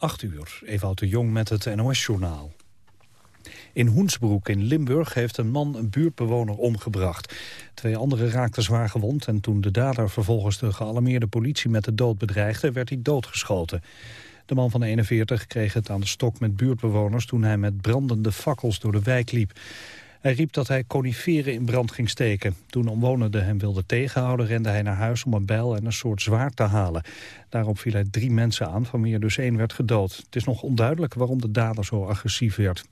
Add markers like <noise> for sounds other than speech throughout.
8 uur, Ewout de Jong met het NOS-journaal. In Hoensbroek in Limburg heeft een man een buurtbewoner omgebracht. Twee anderen raakten zwaar gewond en toen de dader vervolgens de gealarmeerde politie met de dood bedreigde, werd hij doodgeschoten. De man van 41 kreeg het aan de stok met buurtbewoners toen hij met brandende fakkels door de wijk liep. Hij riep dat hij coniferen in brand ging steken. Toen omwonenden hem wilden tegenhouden, rende hij naar huis om een bijl en een soort zwaard te halen. Daarop viel hij drie mensen aan, van wie dus één werd gedood. Het is nog onduidelijk waarom de dader zo agressief werd.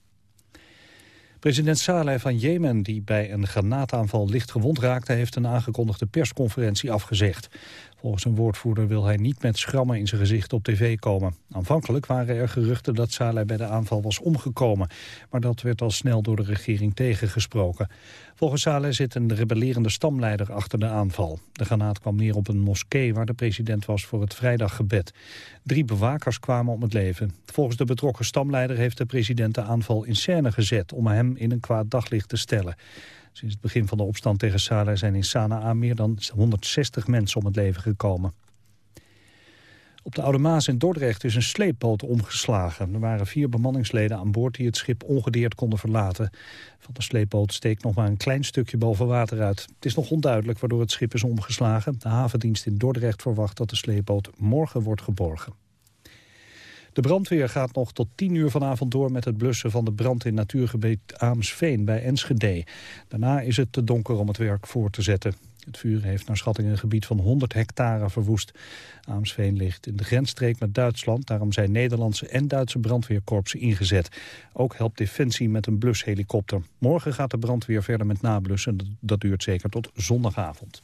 President Saleh van Jemen, die bij een granaataanval licht gewond raakte... heeft een aangekondigde persconferentie afgezegd. Volgens een woordvoerder wil hij niet met schrammen in zijn gezicht op tv komen. Aanvankelijk waren er geruchten dat Saleh bij de aanval was omgekomen. Maar dat werd al snel door de regering tegengesproken. Volgens Saleh zit een rebellerende stamleider achter de aanval. De granaat kwam neer op een moskee waar de president was voor het vrijdaggebed. Drie bewakers kwamen om het leven. Volgens de betrokken stamleider heeft de president de aanval in scène gezet... om hem in een kwaad daglicht te stellen. Sinds het begin van de opstand tegen Saleh zijn in Sanaa meer dan 160 mensen om het leven gekomen. Op de Oude Maas in Dordrecht is een sleepboot omgeslagen. Er waren vier bemanningsleden aan boord die het schip ongedeerd konden verlaten. Van de sleepboot steekt nog maar een klein stukje boven water uit. Het is nog onduidelijk waardoor het schip is omgeslagen. De havendienst in Dordrecht verwacht dat de sleepboot morgen wordt geborgen. De brandweer gaat nog tot 10 uur vanavond door met het blussen van de brand in natuurgebied Aamsveen bij Enschede. Daarna is het te donker om het werk voor te zetten. Het vuur heeft naar schatting een gebied van 100 hectare verwoest. Aamsveen ligt in de grensstreek met Duitsland. Daarom zijn Nederlandse en Duitse brandweerkorpsen ingezet. Ook helpt Defensie met een blushelikopter. Morgen gaat de brandweer verder met nablussen. Dat duurt zeker tot zondagavond.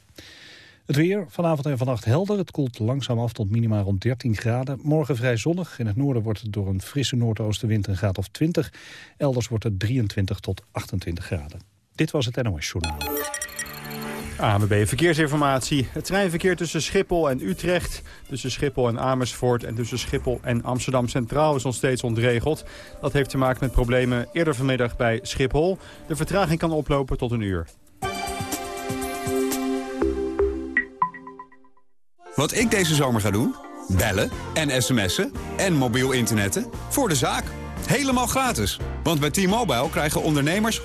Het weer, vanavond en vannacht helder. Het koelt langzaam af tot minima rond 13 graden. Morgen vrij zonnig. In het noorden wordt het door een frisse noordoostenwind een graad of 20. Elders wordt het 23 tot 28 graden. Dit was het NOS Journaal. ANWB Verkeersinformatie. Het treinverkeer tussen Schiphol en Utrecht, tussen Schiphol en Amersfoort... en tussen Schiphol en Amsterdam Centraal is nog steeds ontregeld. Dat heeft te maken met problemen eerder vanmiddag bij Schiphol. De vertraging kan oplopen tot een uur. Wat ik deze zomer ga doen? Bellen en sms'en en mobiel internetten voor de zaak. Helemaal gratis. Want bij T-Mobile krijgen ondernemers 100%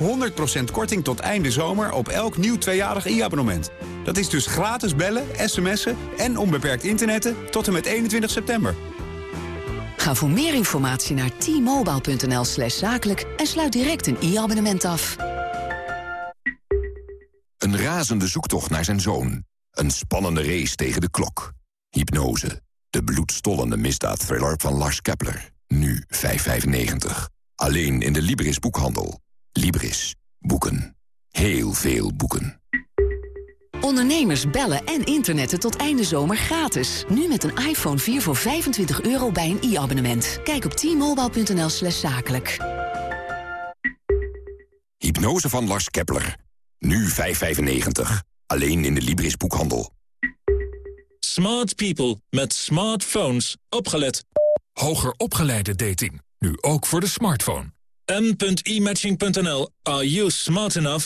korting tot einde zomer op elk nieuw tweejarig e-abonnement. Dat is dus gratis bellen, sms'en en onbeperkt internetten tot en met 21 september. Ga voor meer informatie naar t-mobile.nl slash zakelijk en sluit direct een e-abonnement af. Een razende zoektocht naar zijn zoon. Een spannende race tegen de klok. Hypnose. De bloedstollende misdaadthriller van Lars Kepler. Nu 5,95. Alleen in de Libris boekhandel. Libris. Boeken. Heel veel boeken. Ondernemers bellen en internetten tot einde zomer gratis. Nu met een iPhone 4 voor 25 euro bij een e-abonnement. Kijk op t-mobile.nl slash zakelijk. Hypnose van Lars Kepler. Nu 5,95. Alleen in de Libris boekhandel. Smart people met smartphones. Opgelet. Hoger opgeleide dating. Nu ook voor de smartphone. m.imatching.nl. Are you smart enough?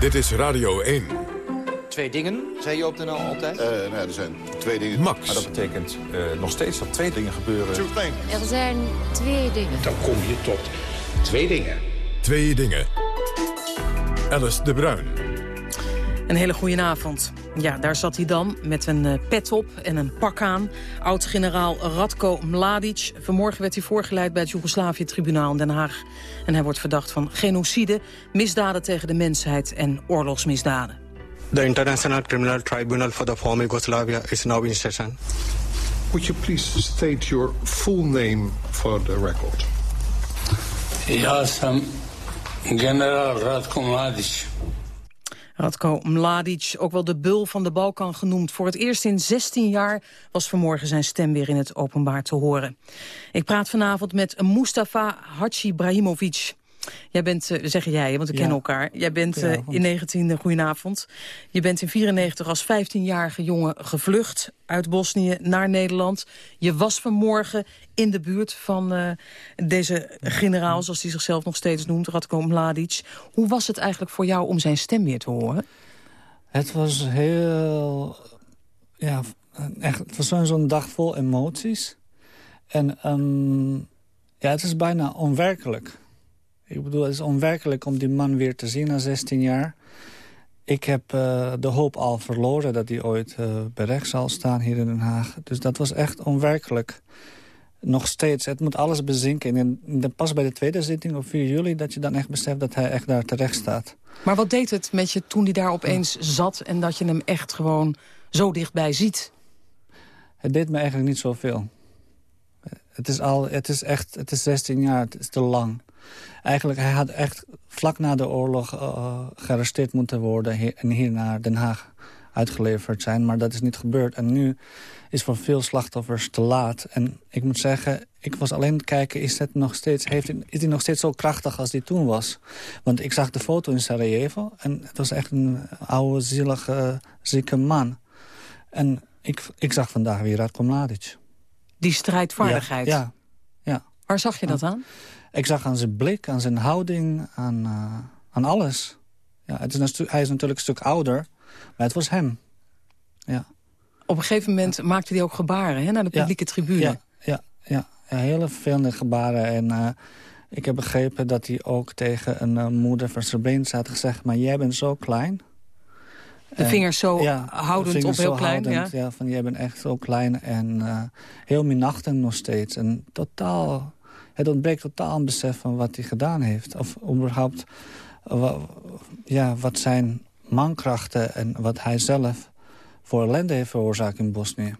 Dit is Radio 1. Twee dingen, zei je op de NL altijd? Uh, nou ja, er zijn twee dingen. Max. Maar dat betekent uh, nog steeds dat twee dingen gebeuren. Er zijn twee dingen. Dan kom je tot twee dingen. Twee dingen. Alice de Bruin. Een hele goede avond. Ja, daar zat hij dan met een uh, pet op en een pak aan. Oud-generaal Radko Mladic. Vanmorgen werd hij voorgeleid bij het Joegoslavië-tribunaal in Den Haag. En hij wordt verdacht van genocide, misdaden tegen de mensheid en oorlogsmisdaden. The International Criminal Tribunal for the former Yugoslavia is now in session. Would you please state your full name for the record? Ja sam generaal Radko Mladic. Radko Mladic, ook wel de bul van de Balkan genoemd. Voor het eerst in 16 jaar was vanmorgen zijn stem weer in het openbaar te horen. Ik praat vanavond met Mustafa Hadzibrahimovic. Jij bent, uh, zeggen jij, want we kennen elkaar. Jij bent uh, in 19, uh, goedenavond. Je bent in 94 als 15-jarige jongen gevlucht uit Bosnië naar Nederland. Je was vanmorgen in de buurt van deze generaal, zoals hij zichzelf nog steeds noemt, Radko Mladic. Hoe was het eigenlijk voor jou om zijn stem weer te horen? Het was heel... Ja, echt, het was zo'n dag vol emoties. En um, ja, het is bijna onwerkelijk. Ik bedoel, het is onwerkelijk om die man weer te zien na 16 jaar. Ik heb uh, de hoop al verloren dat hij ooit uh, bij rechts zal staan hier in Den Haag. Dus dat was echt onwerkelijk. Nog steeds, het moet alles bezinken. En pas bij de tweede zitting op 4 juli... dat je dan echt beseft dat hij echt daar terecht staat. Maar wat deed het met je toen hij daar opeens zat... en dat je hem echt gewoon zo dichtbij ziet? Het deed me eigenlijk niet zoveel. Het is, al, het is echt het is 16 jaar, het is te lang. Eigenlijk, hij had echt vlak na de oorlog uh, gearresteerd moeten worden... En hier naar Den Haag uitgeleverd zijn. Maar dat is niet gebeurd. En nu is voor veel slachtoffers te laat. En ik moet zeggen, ik was alleen kijken... Is, het nog steeds, heeft, is hij nog steeds zo krachtig als hij toen was? Want ik zag de foto in Sarajevo... en het was echt een oude, zielige, zieke man. En ik, ik zag vandaag weer Radko Mladic. Die strijdvaardigheid? Ja, ja. Waar zag je dat aan? Ik zag aan zijn blik, aan zijn houding, aan, uh, aan alles. Ja, het is hij is natuurlijk een stuk ouder, maar het was hem. Ja. Op een gegeven moment ja. maakte hij ook gebaren hè, naar de publieke ja, tribune. Ja, ja, ja, hele vervelende gebaren. En uh, ik heb begrepen dat hij ook tegen een uh, moeder van Srebrenica had gezegd... maar jij bent zo klein. De vingers zo ja, houdend vingers op heel klein. Houdend, ja. ja, van jij bent echt zo klein en uh, heel minachtend nog steeds. En totaal, het ontbreekt totaal een besef van wat hij gedaan heeft. Of überhaupt uh, ja, wat zijn mankrachten en wat hij zelf voor ellende heeft veroorzaakt in Bosnië.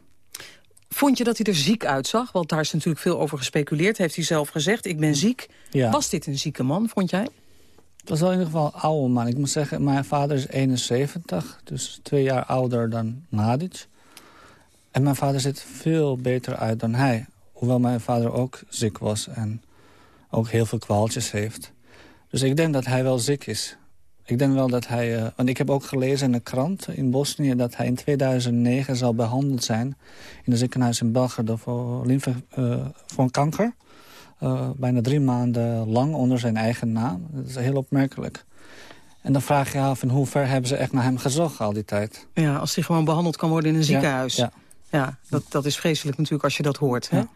Vond je dat hij er ziek uitzag? Want daar is natuurlijk veel over gespeculeerd. Heeft hij zelf gezegd, ik ben ziek. Ja. Was dit een zieke man, vond jij? Het was wel in ieder geval een oude man. Ik moet zeggen, mijn vader is 71, dus twee jaar ouder dan Mladic. En mijn vader ziet veel beter uit dan hij. Hoewel mijn vader ook ziek was en ook heel veel kwaaltjes heeft. Dus ik denk dat hij wel ziek is. Ik denk wel dat hij... Uh, want ik heb ook gelezen in de krant in Bosnië... dat hij in 2009 zal behandeld zijn... in een ziekenhuis in België voor, uh, voor kanker. Uh, bijna drie maanden lang onder zijn eigen naam. Dat is heel opmerkelijk. En dan vraag je af in hoever hebben ze echt naar hem gezocht al die tijd. Ja, als hij gewoon behandeld kan worden in een ziekenhuis. Ja, ja. ja dat, dat is vreselijk natuurlijk als je dat hoort. Hè? Ja.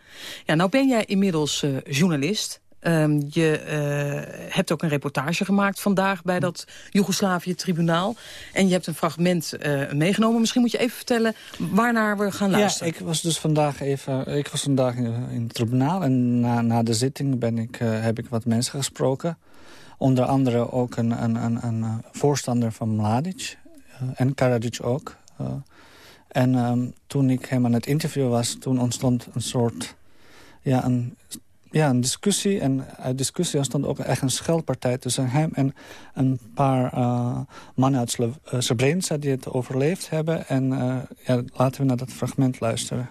ja nou ben jij inmiddels uh, journalist. Um, je uh, hebt ook een reportage gemaakt vandaag bij dat Joegoslavië-tribunaal. En je hebt een fragment uh, meegenomen. Misschien moet je even vertellen waarnaar we gaan luisteren. Ja, ik was dus vandaag even. Ik was vandaag in, het tribunaal. En na, na de zitting ben ik, uh, heb ik wat mensen gesproken. Onder andere ook een, een, een, een voorstander van Mladic. en Karadzic ook. en um, toen ik hem aan het interview was, toen ontstond een soort... Ja, een ja, een discussie. En uit discussie ontstond ook echt een scheldpartij tussen hem en een paar uh, mannen uit uh, Srebrenica die het overleefd hebben. En uh, ja, laten we naar dat fragment luisteren.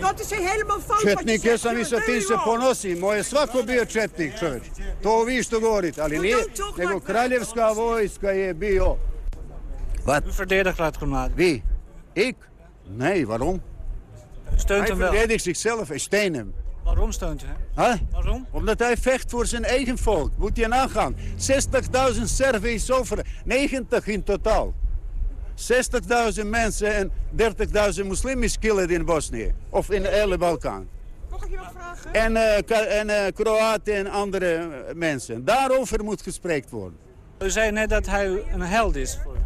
Dat is helemaal fout Četnik, ja sam i sa tim se ponosim. Moj je svako bio četnik, čovječ. To vi što govorite, ali nije, nego kraljevska vojska je bio. Wat? U verdedigt Radko Mladic. Wie? Ik? Nee, waarom? Steunt hij hem wel. verdedigt zichzelf en steun hem. Waarom steunt u hem? Huh? Waarom? Omdat hij vecht voor zijn eigen volk. Moet je nagaan. 60.000 Serven is over 90 in totaal. 60.000 mensen en 30.000 moslims killen in Bosnië. Of in de hele Balkan. Mag ik je wat vragen? En, uh, en uh, Kroaten en andere mensen. Daarover moet gesproken worden. U zei net dat hij een held is voor u.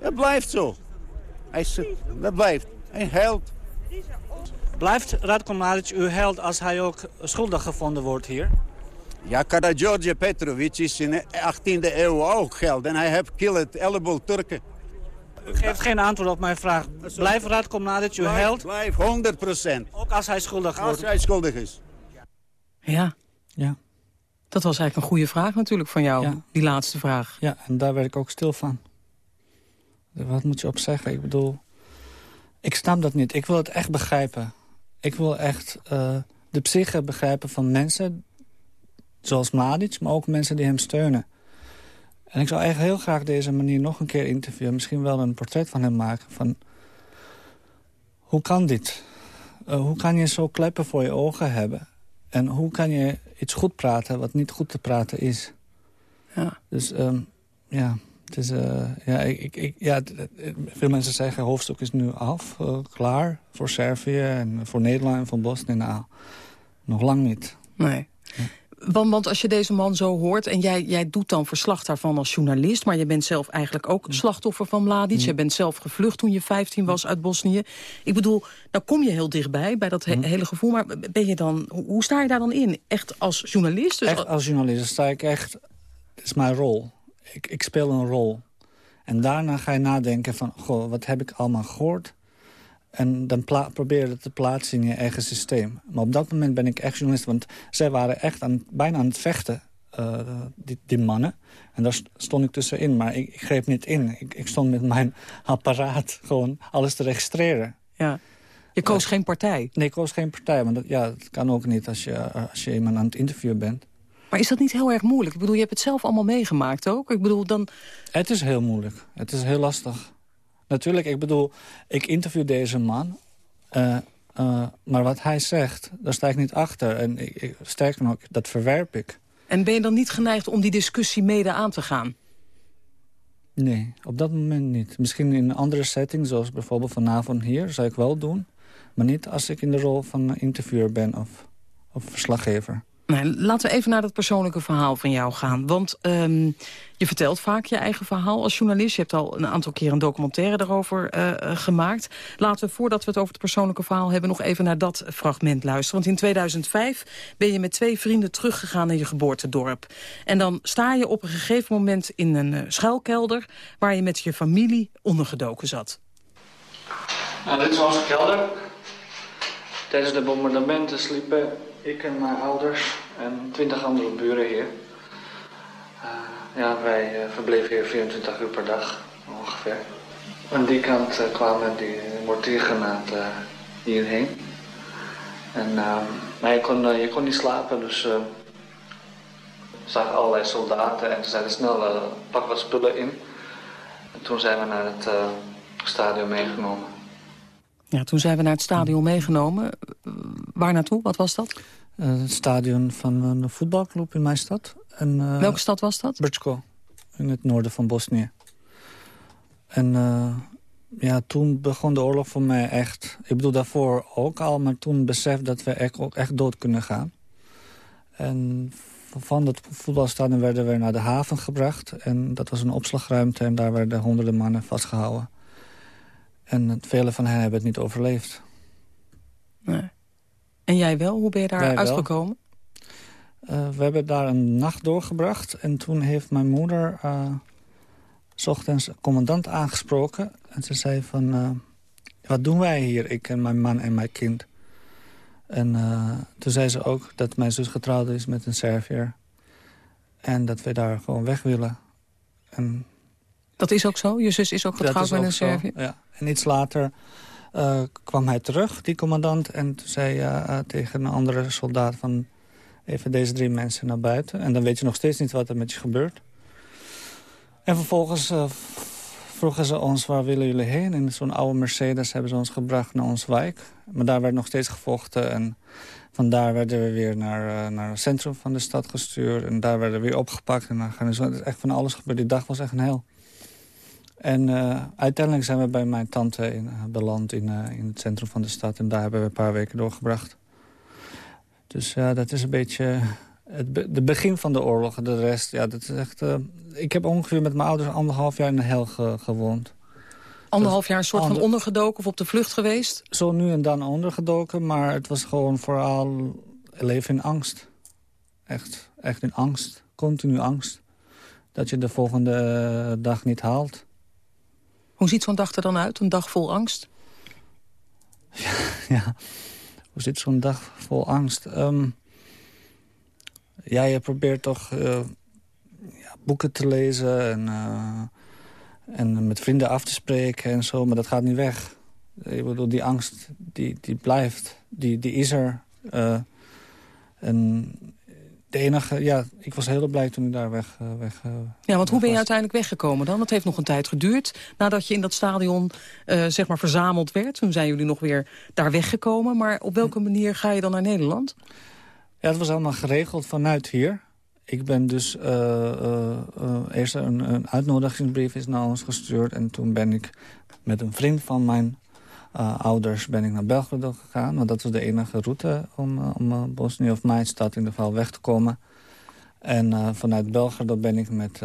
Dat blijft zo. Hij is, dat blijft. Een held. Blijft Radko Mladic uw held als hij ook schuldig gevonden wordt hier? Ja, Karadjordje Petrovic is in de 18e eeuw ook held. En hij heeft killet heleboel Turken. U geeft geen antwoord op mijn vraag. Blijft Radko Mladic uw blijf, held? Blijf, 100 procent. Ook als hij schuldig wordt? Als hij schuldig is. Ja. Ja. Dat was eigenlijk een goede vraag natuurlijk van jou, ja. die laatste vraag. Ja, en daar werd ik ook stil van. Wat moet je op zeggen? Ik bedoel, ik snap dat niet. Ik wil het echt begrijpen. Ik wil echt uh, de psyche begrijpen van mensen Zoals Mladic, maar ook mensen die hem steunen. En ik zou eigenlijk heel graag deze manier nog een keer interviewen. Misschien wel een portret van hem maken. Van, hoe kan dit? Uh, hoe kan je zo kleppen voor je ogen hebben? En hoe kan je iets goed praten wat niet goed te praten is? Ja. Dus um, ja, het is, uh, ja, ik, ik, ja, veel mensen zeggen hoofdstuk is nu af, uh, klaar voor Servië en voor Nederland en voor Bosnië. Nou, nog lang niet. Nee. Want, want, als je deze man zo hoort en jij, jij doet dan verslag daarvan als journalist... maar je bent zelf eigenlijk ook slachtoffer van Mladic. Je bent zelf gevlucht toen je 15 was uit Bosnië. Ik bedoel, nou kom je heel dichtbij bij dat hele gevoel. Maar ben je dan, hoe sta je daar dan in? Echt als journalist? Dus echt als journalist sta ik echt... Het is mijn rol. Ik, ik speel een rol. En daarna ga je nadenken van... Goh, wat heb ik allemaal gehoord? En dan probeer je het te plaatsen in je eigen systeem. Maar op dat moment ben ik echt journalist. Want zij waren echt aan, bijna aan het vechten, uh, die, die, mannen. En daar stond ik tussenin, maar ik, ik greep niet in. Ik, ik, stond met mijn <laughs> apparaat gewoon alles te registreren. Ja. Je koos geen partij? Nee, ik koos geen partij. Want dat, ja, dat kan ook niet als je, als je iemand aan het interviewen bent. Maar is dat niet heel erg moeilijk? Ik bedoel, je hebt het zelf allemaal meegemaakt ook. Ik bedoel, dan... Het is heel moeilijk. Het is heel lastig. Natuurlijk, ik bedoel, ik interview deze man. Uh, uh, maar wat hij zegt, daar sta ik niet achter. En ik, ik, sterker nog, dat verwerp ik. En ben je dan niet geneigd om die discussie mede aan te gaan? Nee, op dat moment niet. Misschien in een andere setting, zoals bijvoorbeeld vanavond hier, zou ik wel doen. Maar niet als ik in de rol van interviewer ben of, of verslaggever. Nee, laten we even naar dat persoonlijke verhaal van jou gaan. Want um, je vertelt vaak je eigen verhaal als journalist. Je hebt al een aantal keer een documentaire daarover uh, gemaakt. Laten we, voordat we het over het persoonlijke verhaal hebben... nog even naar dat fragment luisteren. Want in 2005 ben je met twee vrienden teruggegaan naar je geboortedorp. En dan sta je op een gegeven moment in een uh, schuilkelder... waar je met je familie ondergedoken zat. Nou, dit is onze kelder. Tijdens de bombardementen sliepen ik en mijn ouders en twintig andere buren hier. Uh, ja, wij uh, verbleven hier 24 uur per dag ongeveer. Aan die kant uh, kwamen die mortiergranaten hierheen. En, maar je kon, je kon niet slapen, dus zag allerlei soldaten en ze zeiden snel pak wat spullen in. En toen zijn we naar het stadion meegenomen. Ja, toen zijn we naar het stadion meegenomen. Waar naartoe? Wat was dat? Uh, het stadion van een voetbalclub in mijn stad. En, uh, Welke stad was dat? Brčko, in het noorden van Bosnië. En uh, ja, toen begon de oorlog voor mij echt... Ik bedoel, daarvoor ook al, maar toen besef dat we echt, ook echt dood kunnen gaan. En van dat voetbalstadion werden we naar de haven gebracht. En dat was een opslagruimte en daar werden honderden mannen vastgehouden. En vele van hen hebben het niet overleefd. Nee. En jij wel? Hoe ben je daar uitgekomen? Uh, we hebben daar een nacht doorgebracht. En toen heeft mijn moeder uh, s ochtends commandant aangesproken. En ze zei van, uh, wat doen wij hier? Ik en mijn man en mijn kind. En toen zei ze ook dat mijn zus getrouwd is met een Serviër. En dat we daar gewoon weg willen. En dat is ook zo? Je zus is ook getrouwd met een Serviër? Ja. En iets later uh, kwam hij terug, die commandant. En toen zei uh, tegen een andere soldaat van... even deze drie mensen naar buiten. En dan weet je nog steeds niet wat er met je gebeurt. En vervolgens uh, vroegen ze ons, waar willen jullie heen? In zo'n oude Mercedes hebben ze ons gebracht naar ons wijk. Maar daar werd nog steeds gevochten. En vandaar werden we weer naar, naar het centrum van de stad gestuurd. En daar werden we weer opgepakt. En dan gaan we echt van alles gebeurd. Die dag was echt een hel. En uh, uiteindelijk zijn we bij mijn tante in, uh, beland in, uh, in het centrum van de stad. En daar hebben we een paar weken doorgebracht. Dus ja, dat is een beetje het be de begin van de oorlog. De rest, ja, dat is echt... ik heb ongeveer met mijn ouders anderhalf jaar in de hel ge gewoond. Anderhalf jaar een soort van ondergedoken of op de vlucht geweest? Zo nu en dan ondergedoken, maar het was gewoon vooral leven in angst. Echt, echt in angst. Continu angst. Dat je de volgende dag niet haalt. Hoe ziet zo'n dag er dan uit, een dag vol angst? Ja, <laughs> hoe ziet zo'n dag vol angst? Um, ja, je probeert toch uh, ja, boeken te lezen en, uh, en met vrienden af te spreken en zo, maar dat gaat niet weg. Ik bedoel, die angst, die, die blijft, die, die is er. Uh, en de enige, ja, ik was heel blij toen ik daar weg, uh, weg uh, Ja, want hoe ben je uiteindelijk weggekomen dan? Dat heeft nog een tijd geduurd. Nadat je in dat stadion uh, zeg maar verzameld werd. Toen zijn jullie nog weer daar weggekomen. Maar op welke manier ga je dan naar Nederland? Ja, het was allemaal geregeld vanuit hier. Ik ben dus eerst een, een uitnodigingsbrief is naar ons gestuurd. En toen ben ik met een vriend van mijn uh, ouders ben ik naar Belgrado gegaan. Want dat was de enige route om, uh, om uh, Bosnië of mijn stad in ieder geval weg te komen. En vanuit Belgrado ben ik met,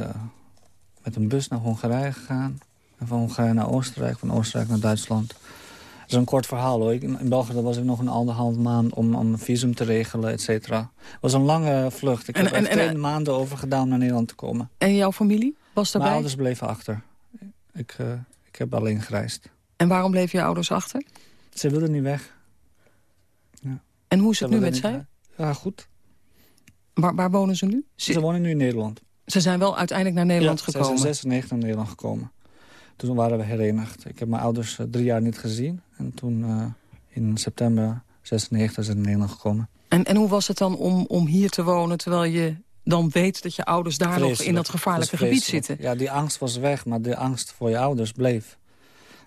met een bus naar Hongarije gegaan. En van Hongarije naar Oostenrijk, van Oostenrijk naar Duitsland. Dat is een kort verhaal hoor. In, in Belgrado was ik nog een anderhalf maand om, om een visum te regelen, et cetera. Het was een lange vlucht. Ik en, heb er twee maanden over gedaan om naar Nederland te komen. En jouw familie was daarbij? Mijn ouders bleven achter. Ik, ik heb alleen gereisd. En waarom bleven je ouders achter? Ze wilden niet weg. Ja. En hoe is het nu met zij? Ja, goed. Waar, waar, wonen ze nu? Ze wonen nu in Nederland. Ze zijn wel uiteindelijk naar Nederland ja, gekomen? ze zijn 96 naar Nederland gekomen. Toen waren we herenigd. Ik heb mijn ouders uh, drie jaar niet gezien. En toen uh, in september 96 zijn ze naar Nederland gekomen. En, en hoe was het dan om, om hier te wonen... terwijl je dan weet dat je ouders daar nog in dat gevaarlijke dat gebied zitten? Ja, die angst was weg, maar de angst voor je ouders bleef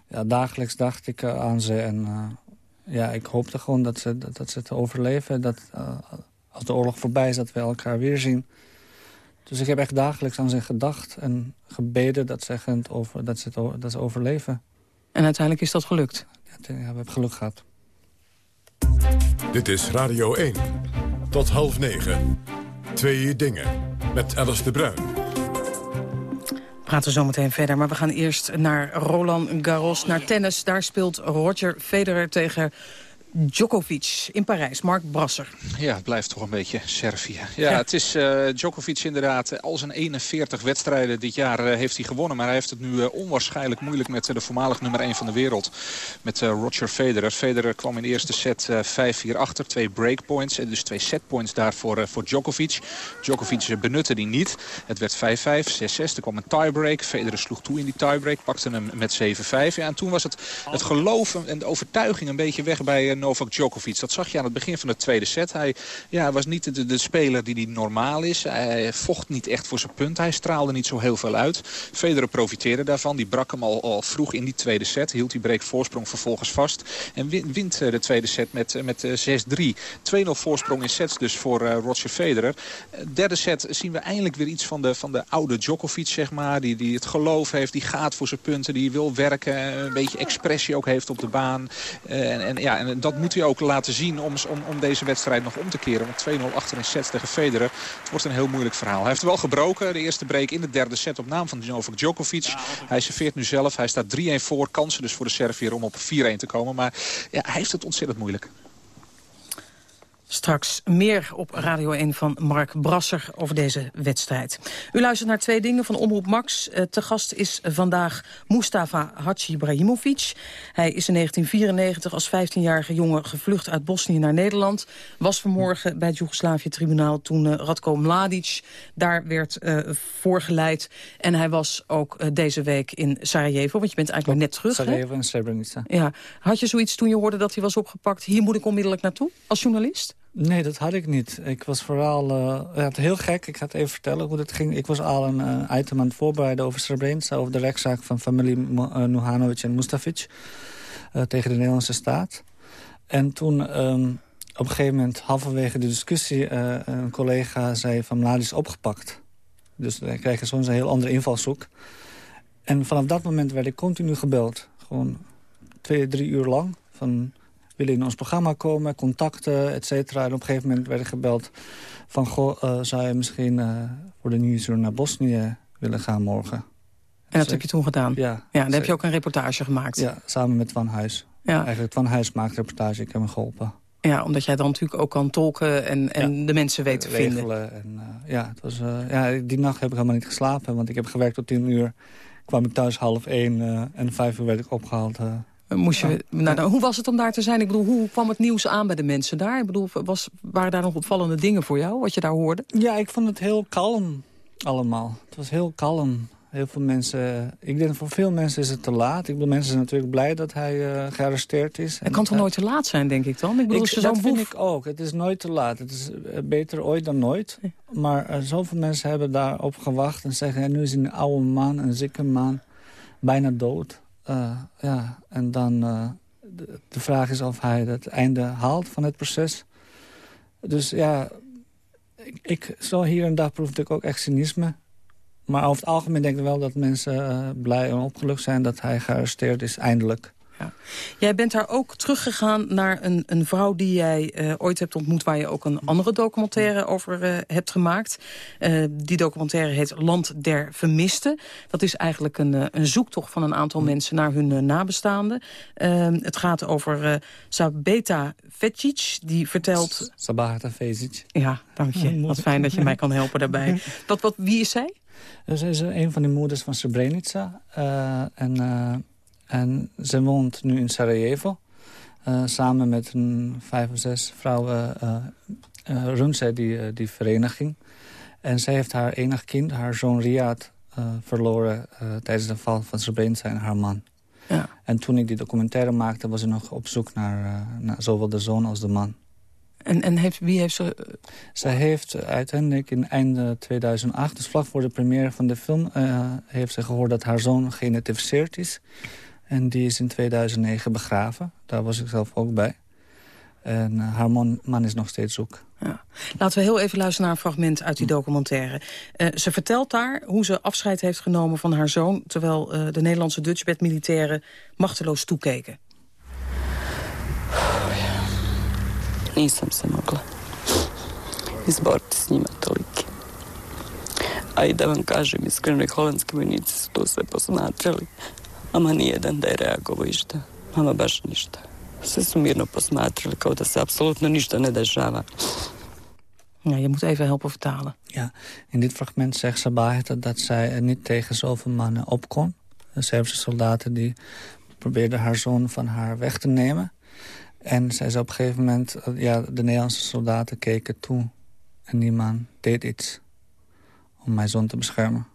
ja, dagelijks dacht ik uh, aan ze. En uh, ja, ik hoopte gewoon dat ze, dat, dat ze het overleven. Dat uh, als de oorlog voorbij is, dat we elkaar weer zien. Dus ik heb echt dagelijks aan ze gedacht en gebeden dat ze, het over, dat ze, het, dat ze overleven. En uiteindelijk is dat gelukt? Ja, we hebben geluk gehad. Dit is Radio 1. Tot half negen. Twee dingen. Met Alice de Bruin. Praten zo meteen verder, maar we gaan eerst naar Roland Garros, naar tennis. Daar speelt Roger Federer tegen Djokovic in Parijs. Mark Brasser. Ja, het blijft toch een beetje Servië. Ja, ja. het is uh, Djokovic inderdaad. Al zijn 41 wedstrijden dit jaar uh, heeft hij gewonnen. Maar hij heeft het nu uh, onwaarschijnlijk moeilijk met de voormalig nummer 1 van de wereld. Met Roger Federer. Federer kwam in de eerste set 5-4 achter. Twee breakpoints en dus twee setpoints daarvoor voor Djokovic. Djokovic benutte die niet. Het werd 5-5, 6-6. Er kwam een tiebreak. Federer sloeg toe in die tiebreak. Pakte hem met 7-5. Ja, en toen was het, het geloof en de overtuiging een beetje weg bij Novak Djokovic. Dat zag je aan het begin van de tweede set. Hij ja, was niet de, de speler die die normaal is. Hij vocht niet echt voor zijn punt. Hij straalde niet zo heel veel uit. Federer profiteerde daarvan. Die brak hem al, al vroeg in die tweede set. Hield die break voorsprong vervolgens vast. En wint de tweede set met, met 6-3. 2-0 voorsprong in sets dus voor Roger Federer. Derde set zien we eindelijk weer iets van de, van de oude Djokovic, zeg maar. Die, die het geloof heeft, die gaat voor zijn punten, die wil werken. Een beetje expressie ook heeft op de baan. En, en, ja, en dat moet hij ook laten zien om, om, om deze wedstrijd nog om te keren. Want 2-0 achter in sets tegen Federer. Het wordt een heel moeilijk verhaal. Hij heeft wel gebroken. De eerste break in de derde set op naam van Novak Djokovic. Hij serveert nu zelf. Hij staat 3-1 voor. Kansen dus voor de Servier om op 4-1 te komen. Maar ja, hij heeft het ontzettend moeilijk. Straks meer op Radio 1 van Mark Brasser over deze wedstrijd. U luistert naar twee dingen van Omroep Max. Uh, te gast is vandaag Mustafa Hadji Ibrahimovic. Hij is in 1994 als 15-jarige jongen gevlucht uit Bosnië naar Nederland. Was vanmorgen bij het Joegoslavië-tribunaal toen uh, Radko Mladic daar werd uh, voorgeleid. En hij was ook deze week in Sarajevo, want je bent eigenlijk maar net terug. Sarajevo en Srebrenica. Ja. Had je zoiets toen je hoorde dat hij was opgepakt? Hier moet ik onmiddellijk naartoe als journalist? Nee, dat had ik niet. Ik was vooral uh, ja, heel gek. Ik ga het even vertellen hoe dat ging. Ik was al een uh, item aan het voorbereiden over Srebrenica... over de rechtszaak van familie uh, Nuhanovic en Mustafic... tegen de Nederlandse staat. En toen um, op een gegeven moment, halverwege de discussie... een collega zei van Mladic is opgepakt. Dus wij kregen soms een heel andere invalshoek. En vanaf dat moment werd ik continu gebeld. Gewoon twee, drie uur lang... van willen in ons programma komen, contacten, et cetera. En op een gegeven moment werd ik gebeld van... Goh, uh, zou je misschien uh, voor de nieuwsuur naar Bosnië willen gaan morgen? En dat heb je toen gedaan? Ja. ja dan heb je ook een reportage gemaakt? Ja, samen met Van Huis. Ja. Eigenlijk Van Huis maakt reportage, ik heb hem geholpen. Ja, omdat jij dan natuurlijk ook kan tolken en, en ja. de mensen weet te Regelen vinden. En, uh, ja, het was, ja, die nacht heb ik helemaal niet geslapen, want ik heb gewerkt tot tien uur. Kwam ik thuis half één en vijf uur werd ik opgehaald... Moest je, nou, hoe was het om daar te zijn? Ik bedoel, hoe kwam het nieuws aan bij de mensen daar? Ik bedoel, was, waren daar nog opvallende dingen voor jou, wat je daar hoorde? Ja, ik vond het heel kalm allemaal. Het was heel kalm. Heel veel mensen... Ik denk voor veel mensen is het te laat. Ik bedoel, mensen zijn natuurlijk blij dat hij uh, gearresteerd is. Het kan toch nooit te laat zijn, denk ik dan? Ik bedoel, ik, dat vind ik ook. Het is nooit te laat. Het is eh, beter ooit dan nooit. Maar uh, zoveel mensen hebben daarop gewacht en zeggen... Ja, nu is hij een oude man, een zieke man, bijna dood. Uh, ja, en dan... De, de, vraag is of hij het einde haalt van het proces. Dus ja, ik, ik, zo hier en daar proefde ik ook echt cynisme. Maar over het algemeen denk ik wel dat mensen uh, blij en opgelucht zijn... dat hij gearresteerd is, eindelijk. Ja. Jij bent daar ook teruggegaan naar een, een vrouw die jij uh, ooit hebt ontmoet... waar je ook een andere documentaire over uh, hebt gemaakt. die documentaire heet Land der Vermisten. Dat is eigenlijk een, een zoektocht van een aantal mensen naar hun nabestaanden. Ehm, het gaat over Sabeta Vecic, die vertelt... Sabata Vecic. Ja, dank je. Wat fijn dat je mij kan helpen daarbij. <laughs> Wat, wat, wie is zij? Ze is een van de moeders van Srebrenica. En, en ze woont nu in Sarajevo. Uh, samen met een vijf of zes vrouwen runt zij die, die vereniging. En zij heeft haar enig kind, haar zoon Riyad, verloren... tijdens de val van Srebrenica en haar man. Ja. En toen ik die documentaire maakte, was ze nog op zoek naar, naar zowel de zoon als de man. En, en heeft, wie heeft ze... Zij heeft uiteindelijk in einde 2008, dus vlak voor de première van de film... Uh, heeft ze gehoord dat haar zoon geïdentificeerd is. En die is in 2009 begraven. Daar was ik zelf ook bij. En uh, haar man, man, is nog steeds zoek. Ja. Laten we heel even luisteren naar een fragment uit die documentaire. Uh, ze vertelt daar hoe ze afscheid heeft genomen van haar zoon... terwijl de Nederlandse Dutchbed-militairen machteloos toekeken. Nisam se mogla izboriti s njima toliki. A i da vam kažem, iskreno, holandski vojnici su to sve posmatrali. Mama nijedan da je reagovao išta. Mama baš ništa. Sve su mirno posmatrali kao da se apsolutno ništa ne dešava. Ja, je moet even helpen vertalen. Ja, in dit fragment zegt Sabah dat zij niet tegen zoveel mannen op kon. De Servische soldaten die probeerden haar zoon van haar weg te nemen. En zij zei op een gegeven moment... Eh, ja, de Nederlandse soldaten keken toe. En die man deed iets om mijn zoon te beschermen.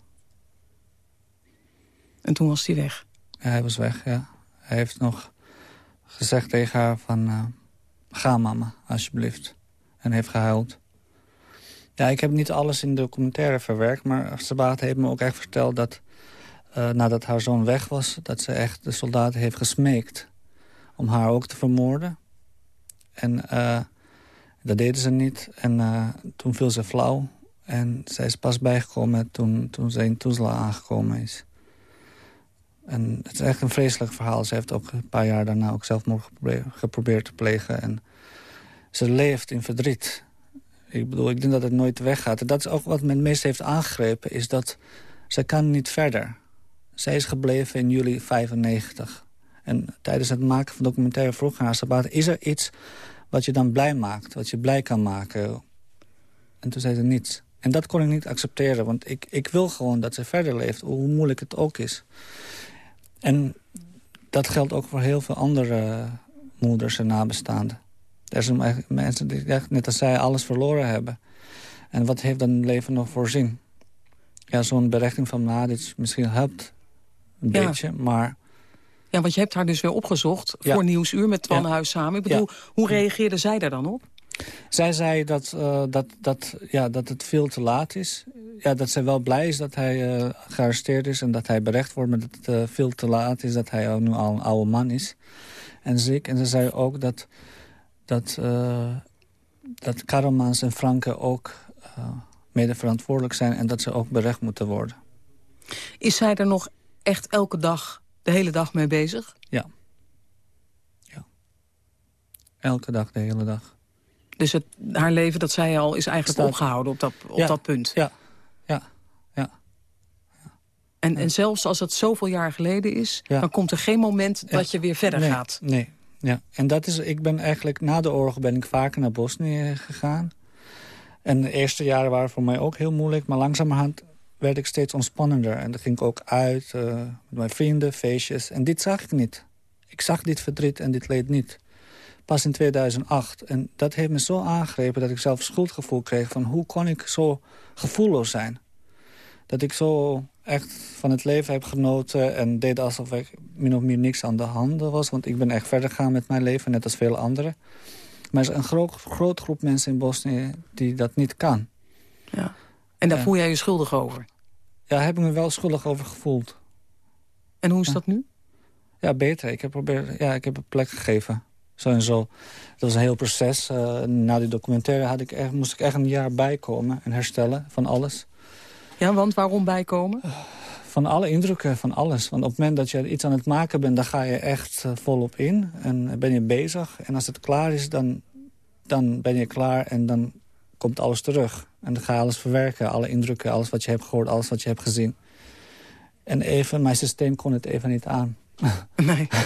En toen was hij weg? Hij was weg, ja. Hij heeft nog gezegd tegen haar van... Uh, ga mama, alsjeblieft. En heeft gehuild. Ja, ik heb niet alles in de documentaire verwerkt... maar Sabat heeft me ook echt verteld dat... Uh, nadat haar zoon weg was... dat ze echt de soldaten heeft gesmeekt om haar ook te vermoorden. En uh, dat deden ze niet. En toen viel ze flauw. En zij is pas bijgekomen toen, toen ze in Tuzla aangekomen is. En het is echt een vreselijk verhaal. Ze heeft ook een paar jaar daarna ook zelfmoord geprobeerd te plegen. En ze leeft in verdriet. Ik bedoel, ik denk dat het nooit weggaat. En dat is ook wat me het meest heeft aangegrepen, is dat ze kan niet verder. Zij is gebleven in juli 95. En tijdens het maken van documentaire vroeg aan Sabat... is er iets wat je dan blij maakt, wat je blij kan maken? En toen zei ze niets. En dat kon ik niet accepteren, want ik, ik wil gewoon dat ze verder leeft... hoe moeilijk het ook is. En dat geldt ook voor heel veel andere moeders en nabestaanden. Er zijn mensen die, net als zij, alles verloren hebben. En wat heeft dan leven nog voor zin? Ja, zo'n berechting van Mladic misschien helpt een beetje, maar ja, want je hebt haar dus weer opgezocht voor Nieuwsuur met Twan Huis samen. Ik bedoel, hoe reageerde zij daar dan op? Zij zei dat, uh, dat, dat, ja, dat het veel te laat is. Ja, dat zij wel blij is dat hij uh, gearresteerd is en dat hij berecht wordt... maar dat het uh, veel te laat is dat hij nu al een oude man is. En ziek. En ze zei ook dat, dat, dat Karelmans en Franke ook mede verantwoordelijk zijn... en dat ze ook berecht moeten worden. Is zij er nog echt elke dag de hele dag mee bezig? Ja. ja. Elke dag, de hele dag. Dus het, haar leven, dat zei al, is eigenlijk opgehouden op dat, op dat punt? Ja. ja. ja. En, en zelfs als het zoveel jaar geleden is... dan komt er geen moment dat je weer verder nee, gaat. Nee, ja. En dat is, ik ben eigenlijk na de oorlog ben ik vaker naar Bosnië gegaan. En de eerste jaren waren voor mij ook heel moeilijk. Maar langzamerhand werd ik steeds ontspannender. En dan ging ik ook uit uh, met mijn vrienden, feestjes. En dit zag ik niet. Ik zag dit verdriet en dit leed niet. Pas in 2008. En dat heeft me zo aangegrepen dat ik zelf schuldgevoel kreeg... van hoe kon ik zo gevoelloos zijn? Dat ik zo echt van het leven heb genoten... en deed alsof er min of meer niks aan de hand was. Want ik ben echt verder gegaan met mijn leven, net als veel anderen. Maar er is een groot, groot groep mensen in Bosnië die dat niet kan. Ja. En daar voel jij je schuldig over? Ja, daar heb ik me wel schuldig over gevoeld. En hoe is dat nu? Ja, beter. Ik heb, probeer, ja, ik heb een plek gegeven. Zo en zo. Dat was een heel proces. Uh, na die documentaire had ik echt, moest ik echt een jaar bijkomen en herstellen van alles. Ja, want waarom bijkomen? Van alle indrukken, van alles. Want op het moment dat je iets aan het maken bent... dan ga je echt uh, volop in en ben je bezig. En als het klaar is, dan, dan ben je klaar en dan komt alles terug. En dan ga je alles verwerken, alle indrukken, alles wat je hebt gehoord... alles wat je hebt gezien. En even, mijn systeem kon het even niet aan. Nee. <laughs>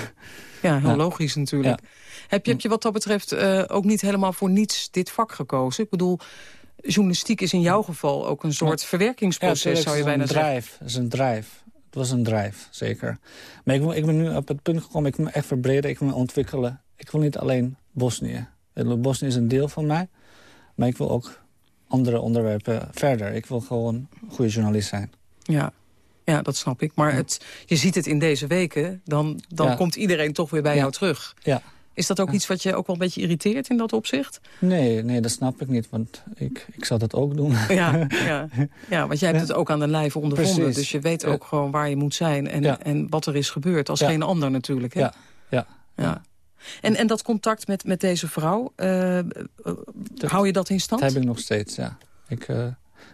Ja, heel logisch natuurlijk. Heb, je, heb je wat dat betreft uh, ook niet helemaal voor niets dit vak gekozen? Ik bedoel, journalistiek is in jouw geval ook een soort verwerkingsproces, zou je bijna zeggen. Het is een drijf. Het was een drijf, zeker. Maar ik, ik ben nu op het punt gekomen, ik wil me echt verbreden, ik wil me ontwikkelen. Ik wil niet alleen Bosnië. Bosnië is een deel van mij, maar ik wil ook andere onderwerpen verder. Ik wil gewoon een goede journalist zijn. Ja, ja, dat snap ik. Maar het, je ziet het in deze weken, dan, dan komt iedereen toch weer bij jou terug. Ja. Is dat ook iets wat je ook wel een beetje irriteert in dat opzicht? Nee, nee dat snap ik niet, want ik, ik zou dat ook doen. Ja, ja, <laughs> ja, want jij hebt het ook aan de lijve ondervonden. Precies. Dus je weet ook gewoon waar je moet zijn en, en wat er is gebeurd. Als geen ander natuurlijk. Hè? Ja, ja. ja. En, en dat contact met, met deze vrouw, uh, hou je dat in stand? Dat heb ik nog steeds, ja. Ik, uh,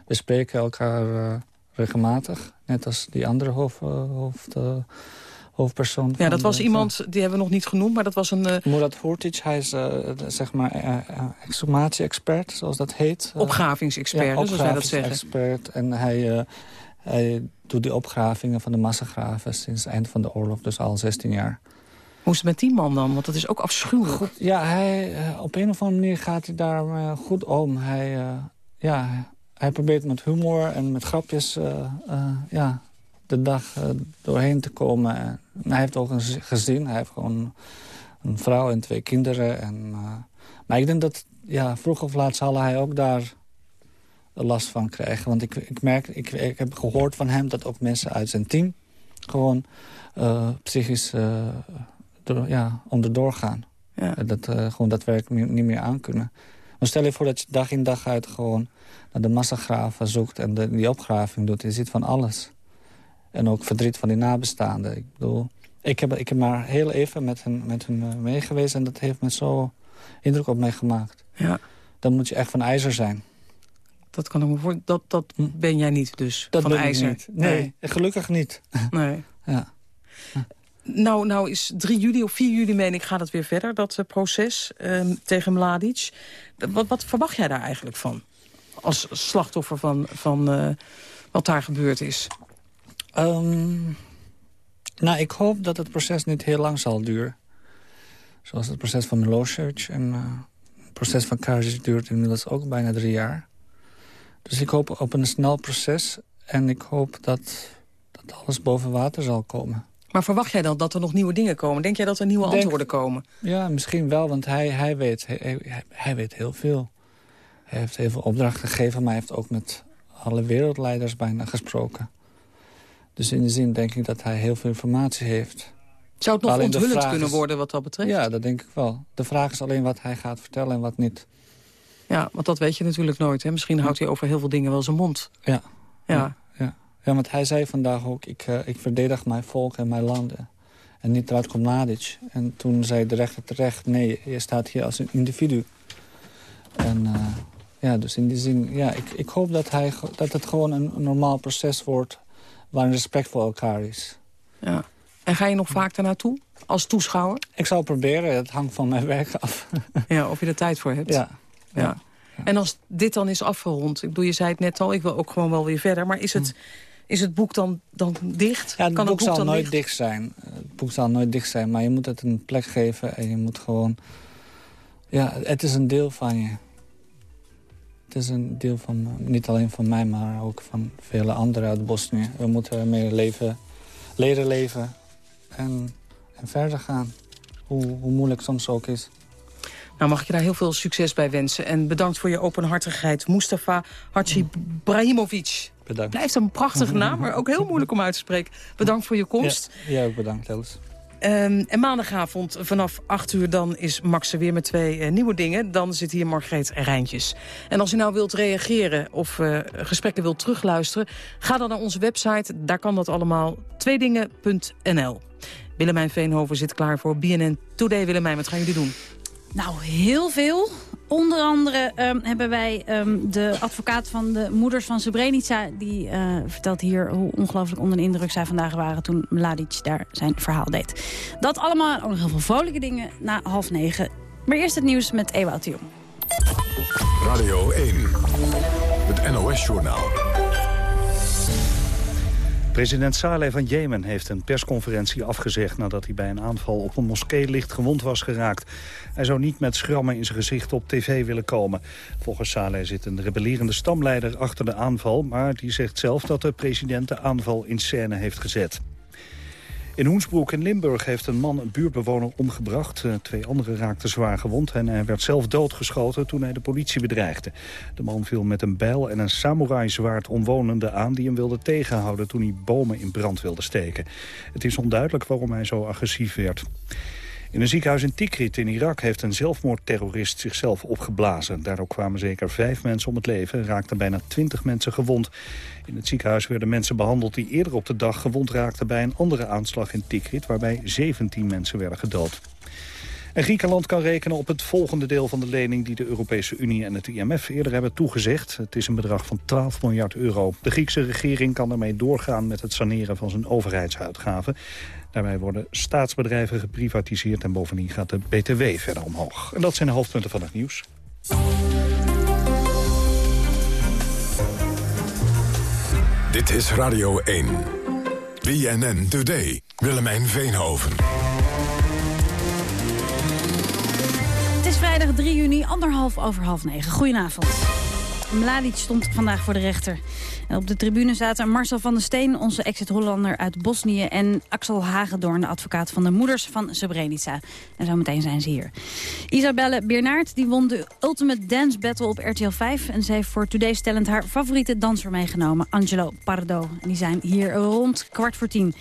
we spreken elkaar regelmatig. Net als die andere hoofd, hoofd, hoofdpersoon. Ja, dat was iemand, die hebben we nog niet genoemd, maar dat was een... Uh... Murat Hurtic, hij is zeg maar exhumatie-expert, zoals dat heet. Opgravingsexpert, ja, zoals wij dat zeggen. expert en hij, hij doet die opgravingen van de massagraven sinds het eind van de oorlog, dus al 16 jaar. Hoe is het met die man dan? Want dat is ook afschuwelijk. Goed, ja, hij, op een of andere manier gaat hij daar goed om. Hij, ja, hij probeert met humor en met grapjes ja, de dag doorheen te komen. En hij heeft ook een gezin. Hij heeft gewoon een vrouw en twee kinderen. En, maar ik denk dat ja, vroeg of laat zal hij ook daar last van krijgen. Want ik, ik merk, ik, ik heb gehoord van hem dat ook mensen uit zijn team... gewoon psychisch door, ja, onderdoor gaan. Ja. Dat uh, gewoon dat werk niet meer aan kunnen. Maar stel je voor dat je dag in dag uit gewoon naar de massagraven zoekt... en de, die opgraving doet. Je ziet van alles. En ook verdriet van die nabestaanden. Ik bedoel, ik heb, ik heb maar heel even met hen, met hen uh, meegeweest... en dat heeft me zo indruk op mij gemaakt. Ja. Dan moet je echt van ijzer zijn. Dat kan ik me voor. Dat, dat hm? ben jij niet dus, dat van ijzer? Niet. Nee, nee, gelukkig niet. <laughs> Nee. ja. Nou, nou is 3 juli of 4 juli, meen ik, gaat het weer verder, dat uh, proces uh, tegen Mladic. Wat, wat, verwacht jij daar eigenlijk van? Als slachtoffer van, van uh, wat daar gebeurd is. Um, nou, ik hoop dat het proces niet heel lang zal duren. Zoals het proces van Milosevic. En het proces van Karadzic duurt inmiddels ook bijna drie jaar. Dus ik hoop op een snel proces. En ik hoop dat, dat alles boven water zal komen. Maar verwacht jij dan dat er nog nieuwe dingen komen? Denk jij dat er nieuwe Denk, antwoorden komen? Ja, misschien wel, want hij, hij, weet, hij, hij, weet heel veel. Hij heeft heel veel opdrachten gegeven, maar hij heeft ook met alle wereldleiders bijna gesproken. Dus in die zin denk ik dat hij heel veel informatie heeft. Zou het nog alleen onthullend kunnen is, worden wat dat betreft? Ja, dat denk ik wel. De vraag is alleen wat hij gaat vertellen en wat niet. Ja, want dat weet je natuurlijk nooit. Hè? Misschien houdt hij over heel veel dingen wel zijn mond. Ja. Ja. ja. Ja, want hij zei vandaag ook, ik, uh, ik verdedig mijn volk en mijn landen. En niet Radko Mladic. En toen zei de rechter terecht, nee, je staat hier als een individu. En uh, ja, dus in die zin, ja, ik, ik hoop dat, hij, dat het gewoon een, een normaal proces wordt... waarin respect voor elkaar is. Ja. En ga je nog vaak daar naartoe als toeschouwer? Ik zal proberen, het hangt van mijn werk af. ja, of je er tijd voor hebt. Ja. ja. ja. En als dit dan is afgerond, ik bedoel, je zei het net al, ik wil ook gewoon wel weer verder, maar is het... Hm. Is het boek dan, dan dicht? Ja, het kan boek, het boek zal dan nooit dicht? zijn. Het boek zal nooit dicht zijn, maar je moet het een plek geven... en je moet gewoon... Ja, het is een deel van je. Het is een deel van, niet alleen van mij, maar ook van vele anderen uit Bosnië. We moeten ermee leven, leren leven en, en verder gaan. Hoe, hoe moeilijk soms ook is. Nou, mag ik je daar heel veel succes bij wensen. En bedankt voor je openhartigheid. Mustafa Hachi Brahimovic. Bedankt. Blijft een prachtige naam, maar ook heel moeilijk om uit te spreken. Bedankt voor je komst. Ja, jij ook bedankt, Els. Um, en maandagavond vanaf 8 uur dan is Max er weer met twee uh, nieuwe dingen. Dan zit hier Margreet Rijntjes. En als u nou wilt reageren of uh, gesprekken wilt terugluisteren... ga dan naar onze website, daar kan dat allemaal, tweedingen.nl. Willemijn Veenhoven zit klaar voor BNN Today. Willemijn, wat gaan jullie doen? Nou, heel veel. Onder andere um, hebben wij um, de advocaat van de moeders van Srebrenica... die uh, vertelt hier hoe ongelooflijk onder de indruk zij vandaag waren... toen Mladic daar zijn verhaal deed. Dat allemaal, ook nog heel veel vrolijke dingen, na half negen. Maar eerst het nieuws met Ewout Jong. Radio 1, het NOS-journaal. President Saleh van Jemen heeft een persconferentie afgezegd... nadat hij bij een aanval op een moskee licht gewond was geraakt. Hij zou niet met schrammen in zijn gezicht op tv willen komen. Volgens Saleh zit een rebellerende stamleider achter de aanval... maar die zegt zelf dat de president de aanval in scène heeft gezet. In Hoensbroek in Limburg heeft een man een buurtbewoner omgebracht. Twee anderen raakten zwaar gewond en hij werd zelf doodgeschoten toen hij de politie bedreigde. De man viel met een bijl en een samurai-zwaard omwonenden aan die hem wilden tegenhouden toen hij bomen in brand wilde steken. Het is onduidelijk waarom hij zo agressief werd. In een ziekenhuis in Tikrit in Irak heeft een zelfmoordterrorist zichzelf opgeblazen. Daardoor kwamen zeker vijf mensen om het leven en raakten bijna twintig mensen gewond. In het ziekenhuis werden mensen behandeld die eerder op de dag gewond raakten bij een andere aanslag in Tikrit, waarbij 17 mensen werden gedood. En Griekenland kan rekenen op het volgende deel van de lening... die de Europese Unie en het IMF eerder hebben toegezegd. Het is een bedrag van 12 miljard euro. De Griekse regering kan ermee doorgaan met het saneren van zijn overheidsuitgaven. Daarbij worden staatsbedrijven geprivatiseerd... en bovendien gaat de BTW verder omhoog. En dat zijn de hoofdpunten van het nieuws. Dit is Radio 1. BNN Today. Willemijn Veenhoven. Het is vrijdag 3 juni, anderhalf over half negen. Goedenavond. Mladic stond vandaag voor de rechter. Op de tribune zaten Marcel van der Steen, onze exit-Hollander uit Bosnië... en Axel Hagedorn, de advocaat van de moeders van Srebrenica. En zometeen zijn ze hier. Isabelle Biernaert die won de Ultimate Dance Battle op RTL 5... en ze heeft voor Today's Talent haar favoriete danser meegenomen, Angelo Pardo. En die zijn hier rond kwart voor tien.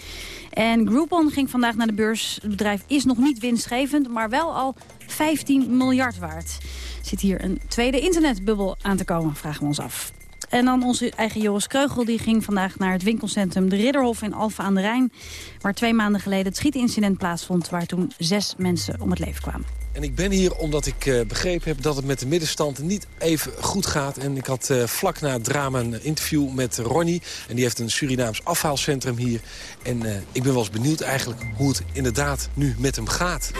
En Groupon ging vandaag naar de beurs. Het bedrijf is nog niet winstgevend, maar wel al 15 miljard waard. Zit hier een tweede internetbubbel aan te komen, vragen we ons af. En dan onze eigen Joris Kreugel die ging vandaag naar het winkelcentrum De Ridderhof in Alphen aan de Rijn. Waar twee maanden geleden het schietincident plaatsvond waar toen zes mensen om het leven kwamen. En ik ben hier omdat ik uh, begrepen heb dat het met de middenstand niet even goed gaat. En ik had uh, vlak na het drama een interview met Ronnie. En die heeft een Surinaams afhaalcentrum hier. En uh, ik ben wel eens benieuwd eigenlijk hoe het inderdaad nu met hem gaat.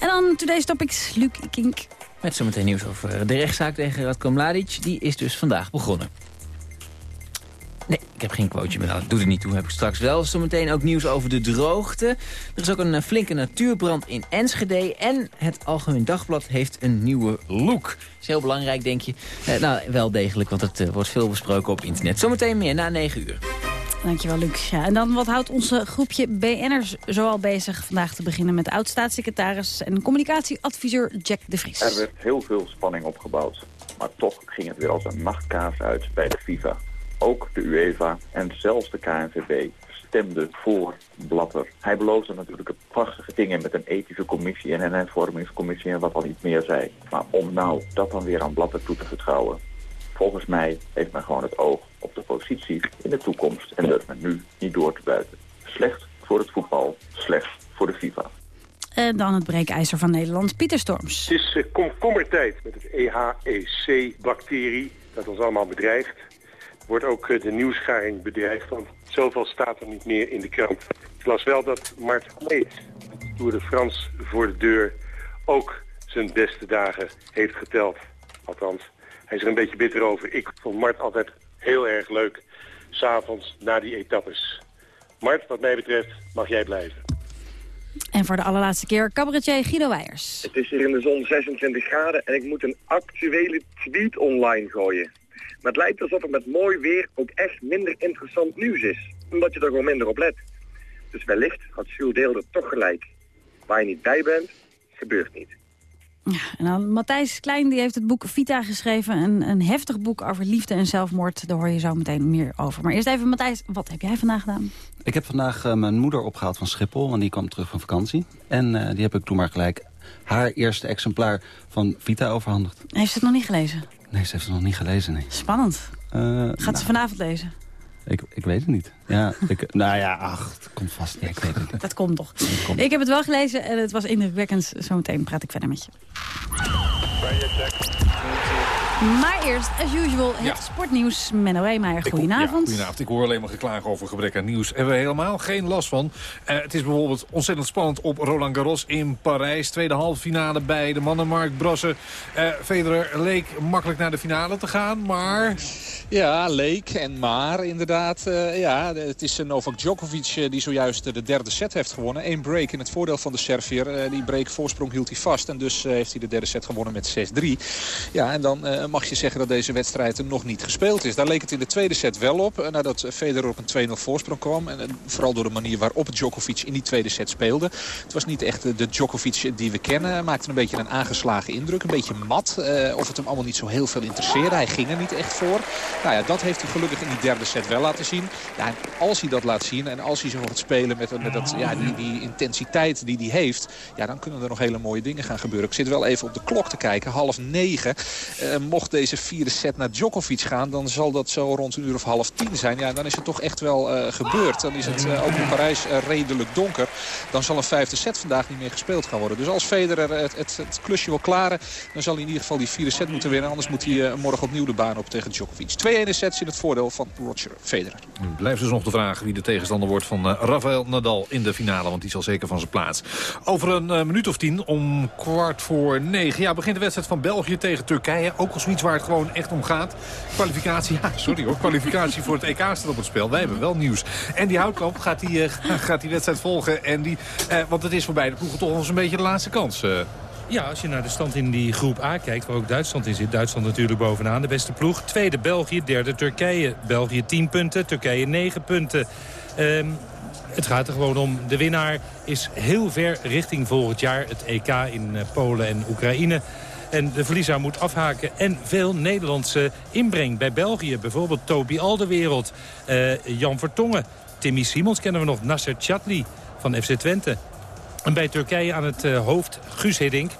En dan today's topics, Luc Kink. Met zometeen nieuws over de rechtszaak tegen Radko Mladic. Die is dus vandaag begonnen. Nee, ik heb geen quoteje meer. Nou, doe er niet toe, heb ik straks wel. Zometeen ook nieuws over de droogte. Er is ook een flinke natuurbrand in Enschede. En het Algemeen Dagblad heeft een nieuwe look. is heel belangrijk, denk je. Eh, nou, wel degelijk, want het wordt veel besproken op internet. Zometeen meer, na 9 uur. Dankjewel, Luc. En dan wat houdt onze groepje BN'ers zoal bezig? Vandaag te beginnen met oud-staatssecretaris en communicatieadviseur Jack de Vries. Er werd heel veel spanning opgebouwd. Maar toch ging het weer als een nachtkaars uit bij de FIFA. Ook de UEFA en zelfs de KNVB stemden voor Blatter. Hij beloofde natuurlijk prachtige dingen met een ethische commissie en een hervormingscommissie en wat al iets meer zei. Maar om nou dat dan weer aan Blatter toe te vertrouwen, volgens mij heeft men gewoon het oog op de positie in de toekomst en durft men nu niet door te buiten. Slecht voor het voetbal, slecht voor de FIFA. En dan het breekijzer van Nederland, Pieter Storms. Het is uh, komkommertijd met het EHEC-bacterie dat ons allemaal bedreigt. Wordt ook uh, de nieuwsgaring bedreigd, want zoveel staat er niet meer in de krant. Ik las wel dat Mart Lees, Tour de France voor de deur, ook zijn beste dagen heeft geteld. Althans, hij is er een beetje bitter over. Ik vond Mart altijd heel erg leuk, s'avonds na die etappes. Mart, wat mij betreft, mag jij blijven. En voor de allerlaatste keer cabaretier Guido Weijers. Het is hier in de zon 26 graden en ik moet een actuele tweet online gooien. Maar het lijkt alsof er met mooi weer ook echt minder interessant nieuws is. Omdat je er gewoon minder op let. Dus wellicht had Jules Deelder toch gelijk. Waar je niet bij bent, gebeurt niet. En dan Matthijs Klein die heeft het boek Vita geschreven. Een, een heftig boek over liefde en zelfmoord. Daar hoor je zo meteen meer over. Maar eerst even Matthijs, wat heb jij vandaag gedaan? Ik heb vandaag uh, mijn moeder opgehaald van Schiphol. Want die kwam terug van vakantie. En uh, die heb ik toen maar gelijk haar eerste exemplaar van Vita overhandigd. Heeft ze het nog niet gelezen? Nee, ze heeft het nog niet gelezen, nee. Spannend. Uh, Gaat nou, ze vanavond lezen? Ik, ik weet het niet. Ja, ik, nou ja, ach, het komt vast. Ja, ik weet het niet. Dat komt toch. Ik heb het wel gelezen en het was indrukwekkend. Zometeen praat ik verder met je. Maar eerst, as usual, het Ja. sportnieuws. Menno Reemeijer, goedenavond. Ja, goedenavond. Ik hoor alleen maar geklaag over gebrek aan nieuws. Hebben we helemaal geen last van. Eh, het is bijvoorbeeld ontzettend spannend op Roland Garros in Parijs. Tweede halve finale bij de mannen. Mark Brassen. Eh Federer leek makkelijk naar de finale te gaan, maar... Ja, leek en maar inderdaad. eh, ja, het is Novak Djokovic die zojuist de derde set heeft gewonnen. Eén break in het voordeel van de Servier. Die break voorsprong hield hij vast. En dus heeft hij de derde set gewonnen met 6-3. Ja, en dan eh, mag je zeggen dat deze wedstrijd nog niet gespeeld is. Daar leek het in de tweede set wel op. eh, nadat Federer op een 2-0 voorsprong kwam. En vooral door de manier waarop Djokovic in die tweede set speelde. Het was niet echt de Djokovic die we kennen. Maakte een beetje een aangeslagen indruk. Een beetje mat. eh, of het hem allemaal niet zo heel veel interesseerde. Hij ging er niet echt voor. Nou ja, dat heeft hij gelukkig in die derde set wel laten zien. En als hij dat laat zien en als hij zo gaat spelen met, dat, ja, die, die intensiteit die hij heeft... Ja, dan kunnen er nog hele mooie dingen gaan gebeuren. Ik zit wel even op de klok te kijken. Half negen. Eh, mocht deze vierde set naar Djokovic gaan... dan zal dat zo rond een uur of half tien zijn. Ja, dan is het toch echt wel eh, gebeurd. Dan is het eh, ook in Parijs eh, redelijk donker. Dan zal een vijfde set vandaag niet meer gespeeld gaan worden. Dus als Federer het, het, klusje wil klaren... dan zal hij in ieder geval die vierde set moeten winnen. Anders moet hij morgen opnieuw de baan op tegen Djokovic. Twee ene sets in het voordeel van Roger Federer. Nu blijft dus nog de vraag wie de tegenstander wordt van Rafael Nadal in de finale. Want die zal zeker van zijn plaats. Over een minuut of tien, om kwart voor negen... Ja, begint de wedstrijd van België tegen Turkije. Ook al zoiets waar het gewoon echt om gaat. Kwalificatie, <laughs> ja, sorry hoor. Kwalificatie voor het EK staat op het spel. Wij hebben wel nieuws. En die Houtkamp gaat die, eh, <laughs> gaat wedstrijd volgen. En die, eh, want het is voor beide ploegen toch eens een beetje de laatste kans. eh. Ja, als je naar de stand in die groep A kijkt, waar ook Duitsland in zit. Duitsland natuurlijk bovenaan, de beste ploeg. Tweede België, derde Turkije. België 10 punten, Turkije 9 punten. Ehm, het gaat er gewoon om. De winnaar is heel ver richting volgend jaar. Het EK in Polen en Oekraïne. En de verliezer moet afhaken. En veel Nederlandse inbreng bij België. Bijvoorbeeld Toby Alderwereld, eh, Jan Vertongen. Timmy Simons kennen we nog. Nasser Chatli van FC Twente. En bij Turkije aan het eh, hoofd Guus Hiddink.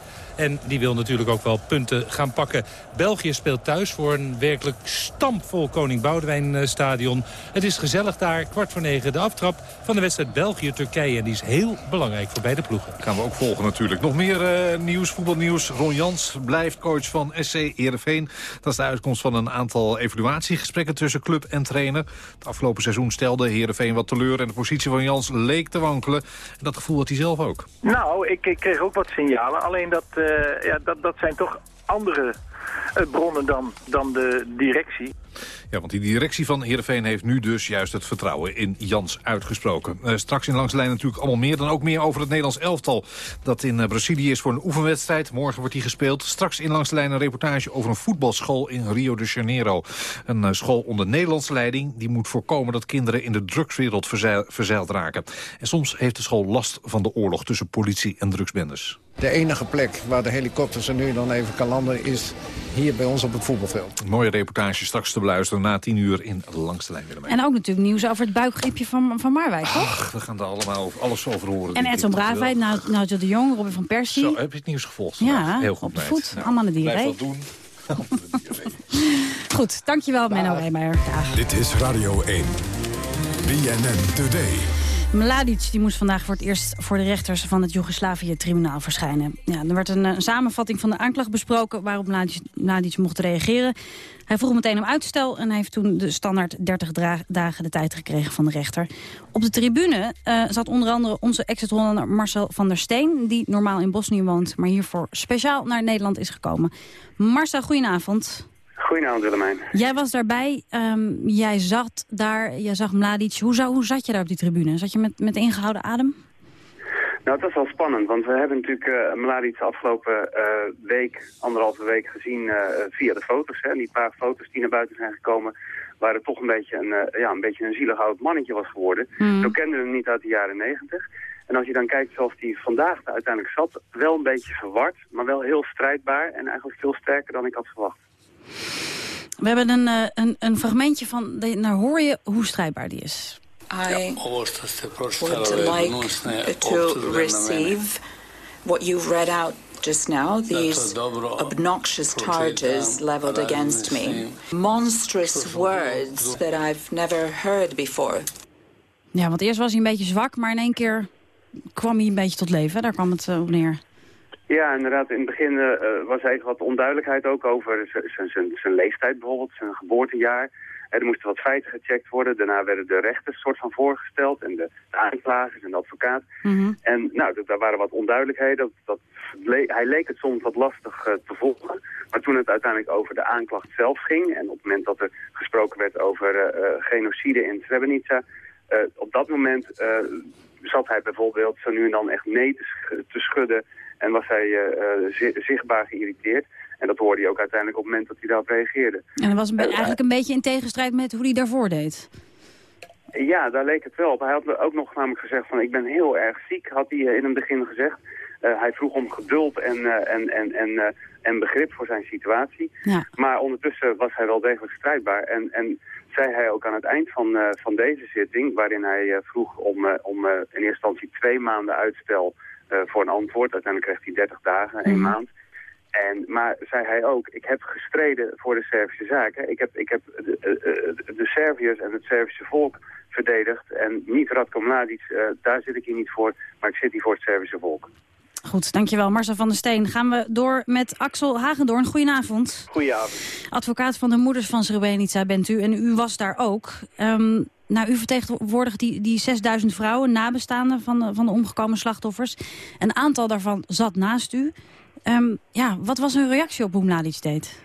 En die wil natuurlijk ook wel punten gaan pakken. België speelt thuis voor een werkelijk stampvol Koning Boudewijn eh, stadion. Het is gezellig daar, kwart voor negen de aftrap van de wedstrijd België-Turkije. En die is heel belangrijk voor beide ploegen. Gaan we ook volgen natuurlijk. Nog meer eh, nieuws, voetbalnieuws. Ron Jans blijft coach van SC Heerenveen. Dat is de uitkomst van een aantal evaluatiegesprekken tussen club en trainer. Het afgelopen seizoen stelde Heerenveen wat teleur... en de positie van Jans leek te wankelen. En dat gevoel had hij zelf ook. Nou, ik, ik kreeg ook wat signalen. Alleen dat, eh, ja, dat, dat zijn toch andere eh, bronnen dan, dan de directie. Ja, want die directie van Heerenveen heeft nu dus juist het vertrouwen in Jans uitgesproken. Eh, straks in Langs de Lijn natuurlijk allemaal meer. Dan ook meer over het Nederlands elftal dat in eh, Brazilië is voor een oefenwedstrijd. Morgen wordt die gespeeld. Straks in Langs de Lijn een reportage over een voetbalschool in Rio de Janeiro. Een eh, school onder Nederlandse leiding die moet voorkomen dat kinderen in de drugswereld verzeil- verzeild raken. En soms heeft de school last van de oorlog tussen politie en drugsbendes. De enige plek waar de helikopter ze nu dan even kan landen is hier bij ons op het voetbalveld. Een mooie reportage straks te beluisteren na tien uur in Langs de Lijn. Willemijn. En ook natuurlijk nieuws over het buikgriepje van, van Marwijk, toch? Ach, we gaan daar allemaal over, alles over horen. En Edson. Braafheid, nou, Nigel de Jong, Robin van Persie. Zo, heb je het nieuws gevolgd? Ja? Heel goed, op de voet. Nou, Allemaal een Blijf diarree. dat doen. <laughs> Goed, dankjewel Menno Reemeyer. Dag. Dit is Radio 1. BNN Today. Mladic die moest vandaag voor het eerst voor de rechters van het Joegoslavië-tribunaal verschijnen. Ja, er werd een, eh, samenvatting van de aanklacht besproken waarop Mladic, mocht reageren. Hij vroeg meteen om uitstel en hij heeft toen de standaard 30 dra- dagen de tijd gekregen van de rechter. Op de tribune eh, zat onder andere onze ex-Hollander Marcel van der Steen, die normaal in Bosnië woont, maar hiervoor speciaal naar Nederland is gekomen. Marcel, goedenavond. Goedenavond Willemijn. Jij was daarbij, ehm, jij zat daar, jij zag Mladic. Hoe, zou, hoe zat je daar op die tribune? Zat je met, met ingehouden adem? Nou, het was wel spannend, want we hebben natuurlijk uh, Mladic de afgelopen eh, week, anderhalve week gezien eh, via de foto's. Hè. Die paar foto's die naar buiten zijn gekomen, waar het toch een beetje een, ja, een, beetje een zielig oud mannetje was geworden. Mhm. Zo kenden we hem niet uit de jaren negentig. En als je dan kijkt zoals die vandaag uiteindelijk zat, wel een beetje verward, maar wel heel strijdbaar en eigenlijk veel sterker dan ik had verwacht. We hebben een, uh, een, een fragmentje van, nou hoor je hoe strijdbaar die is. I would like to receive what you've read out just now, these obnoxious charges leveled against me. Monstrous words that I've never heard before. Ja, want eerst was hij een beetje zwak, maar in één keer kwam hij een beetje tot leven. Daar kwam het op neer. Ja, inderdaad. In het begin uh, was even wat onduidelijkheid ook over zijn leeftijd bijvoorbeeld, zijn geboortejaar. Er moesten wat feiten gecheckt worden. Daarna werden de rechters soort van voorgesteld en de, de aanklagers en de advocaat. Mhm. En nou, daar waren wat onduidelijkheden. Dat, dat hij leek het soms wat lastig uh, te volgen. Maar toen het uiteindelijk over de aanklacht zelf ging... en op het moment dat er gesproken werd over uh, genocide in Srebrenica... op dat moment zat hij bijvoorbeeld zo nu en dan echt nee te, te schudden... en was hij zichtbaar geïrriteerd... En dat hoorde hij ook uiteindelijk op het moment dat hij daarop reageerde. En dat was eigenlijk een beetje in tegenstrijd met hoe hij daarvoor deed. Ja, daar leek het wel op. Hij had ook nog namelijk gezegd van ik ben heel erg ziek, had hij in het begin gezegd. Uh, hij vroeg om geduld en, uh, en, en, en, uh, en begrip voor zijn situatie. Ja. Maar ondertussen was hij wel degelijk strijdbaar. En, en zei hij ook aan het eind van, van deze zitting, waarin hij vroeg om, om in eerste instantie twee maanden uitstel voor een antwoord. Uiteindelijk kreeg hij 30 dagen, één Mhm. maand. En, maar zei hij ook, ik heb gestreden voor de Servische zaken. Ik heb, ik heb de, de, de Serviërs en het Servische volk verdedigd. En niet Radko Mladic, uh, daar zit ik hier niet voor, maar ik zit hier voor het Servische volk. Goed, dankjewel Marcel van der Steen. Gaan we door met Axel Hagendoorn. Goedenavond. Goedenavond. Advocaat van de moeders van Srebrenica bent u en u was daar ook. Um, nou, u vertegenwoordigt die, die 6000 vrouwen, nabestaanden van de, van de omgekomen slachtoffers. Een aantal daarvan zat naast u. Um, ja, wat was hun reactie op hoe Mladic deed?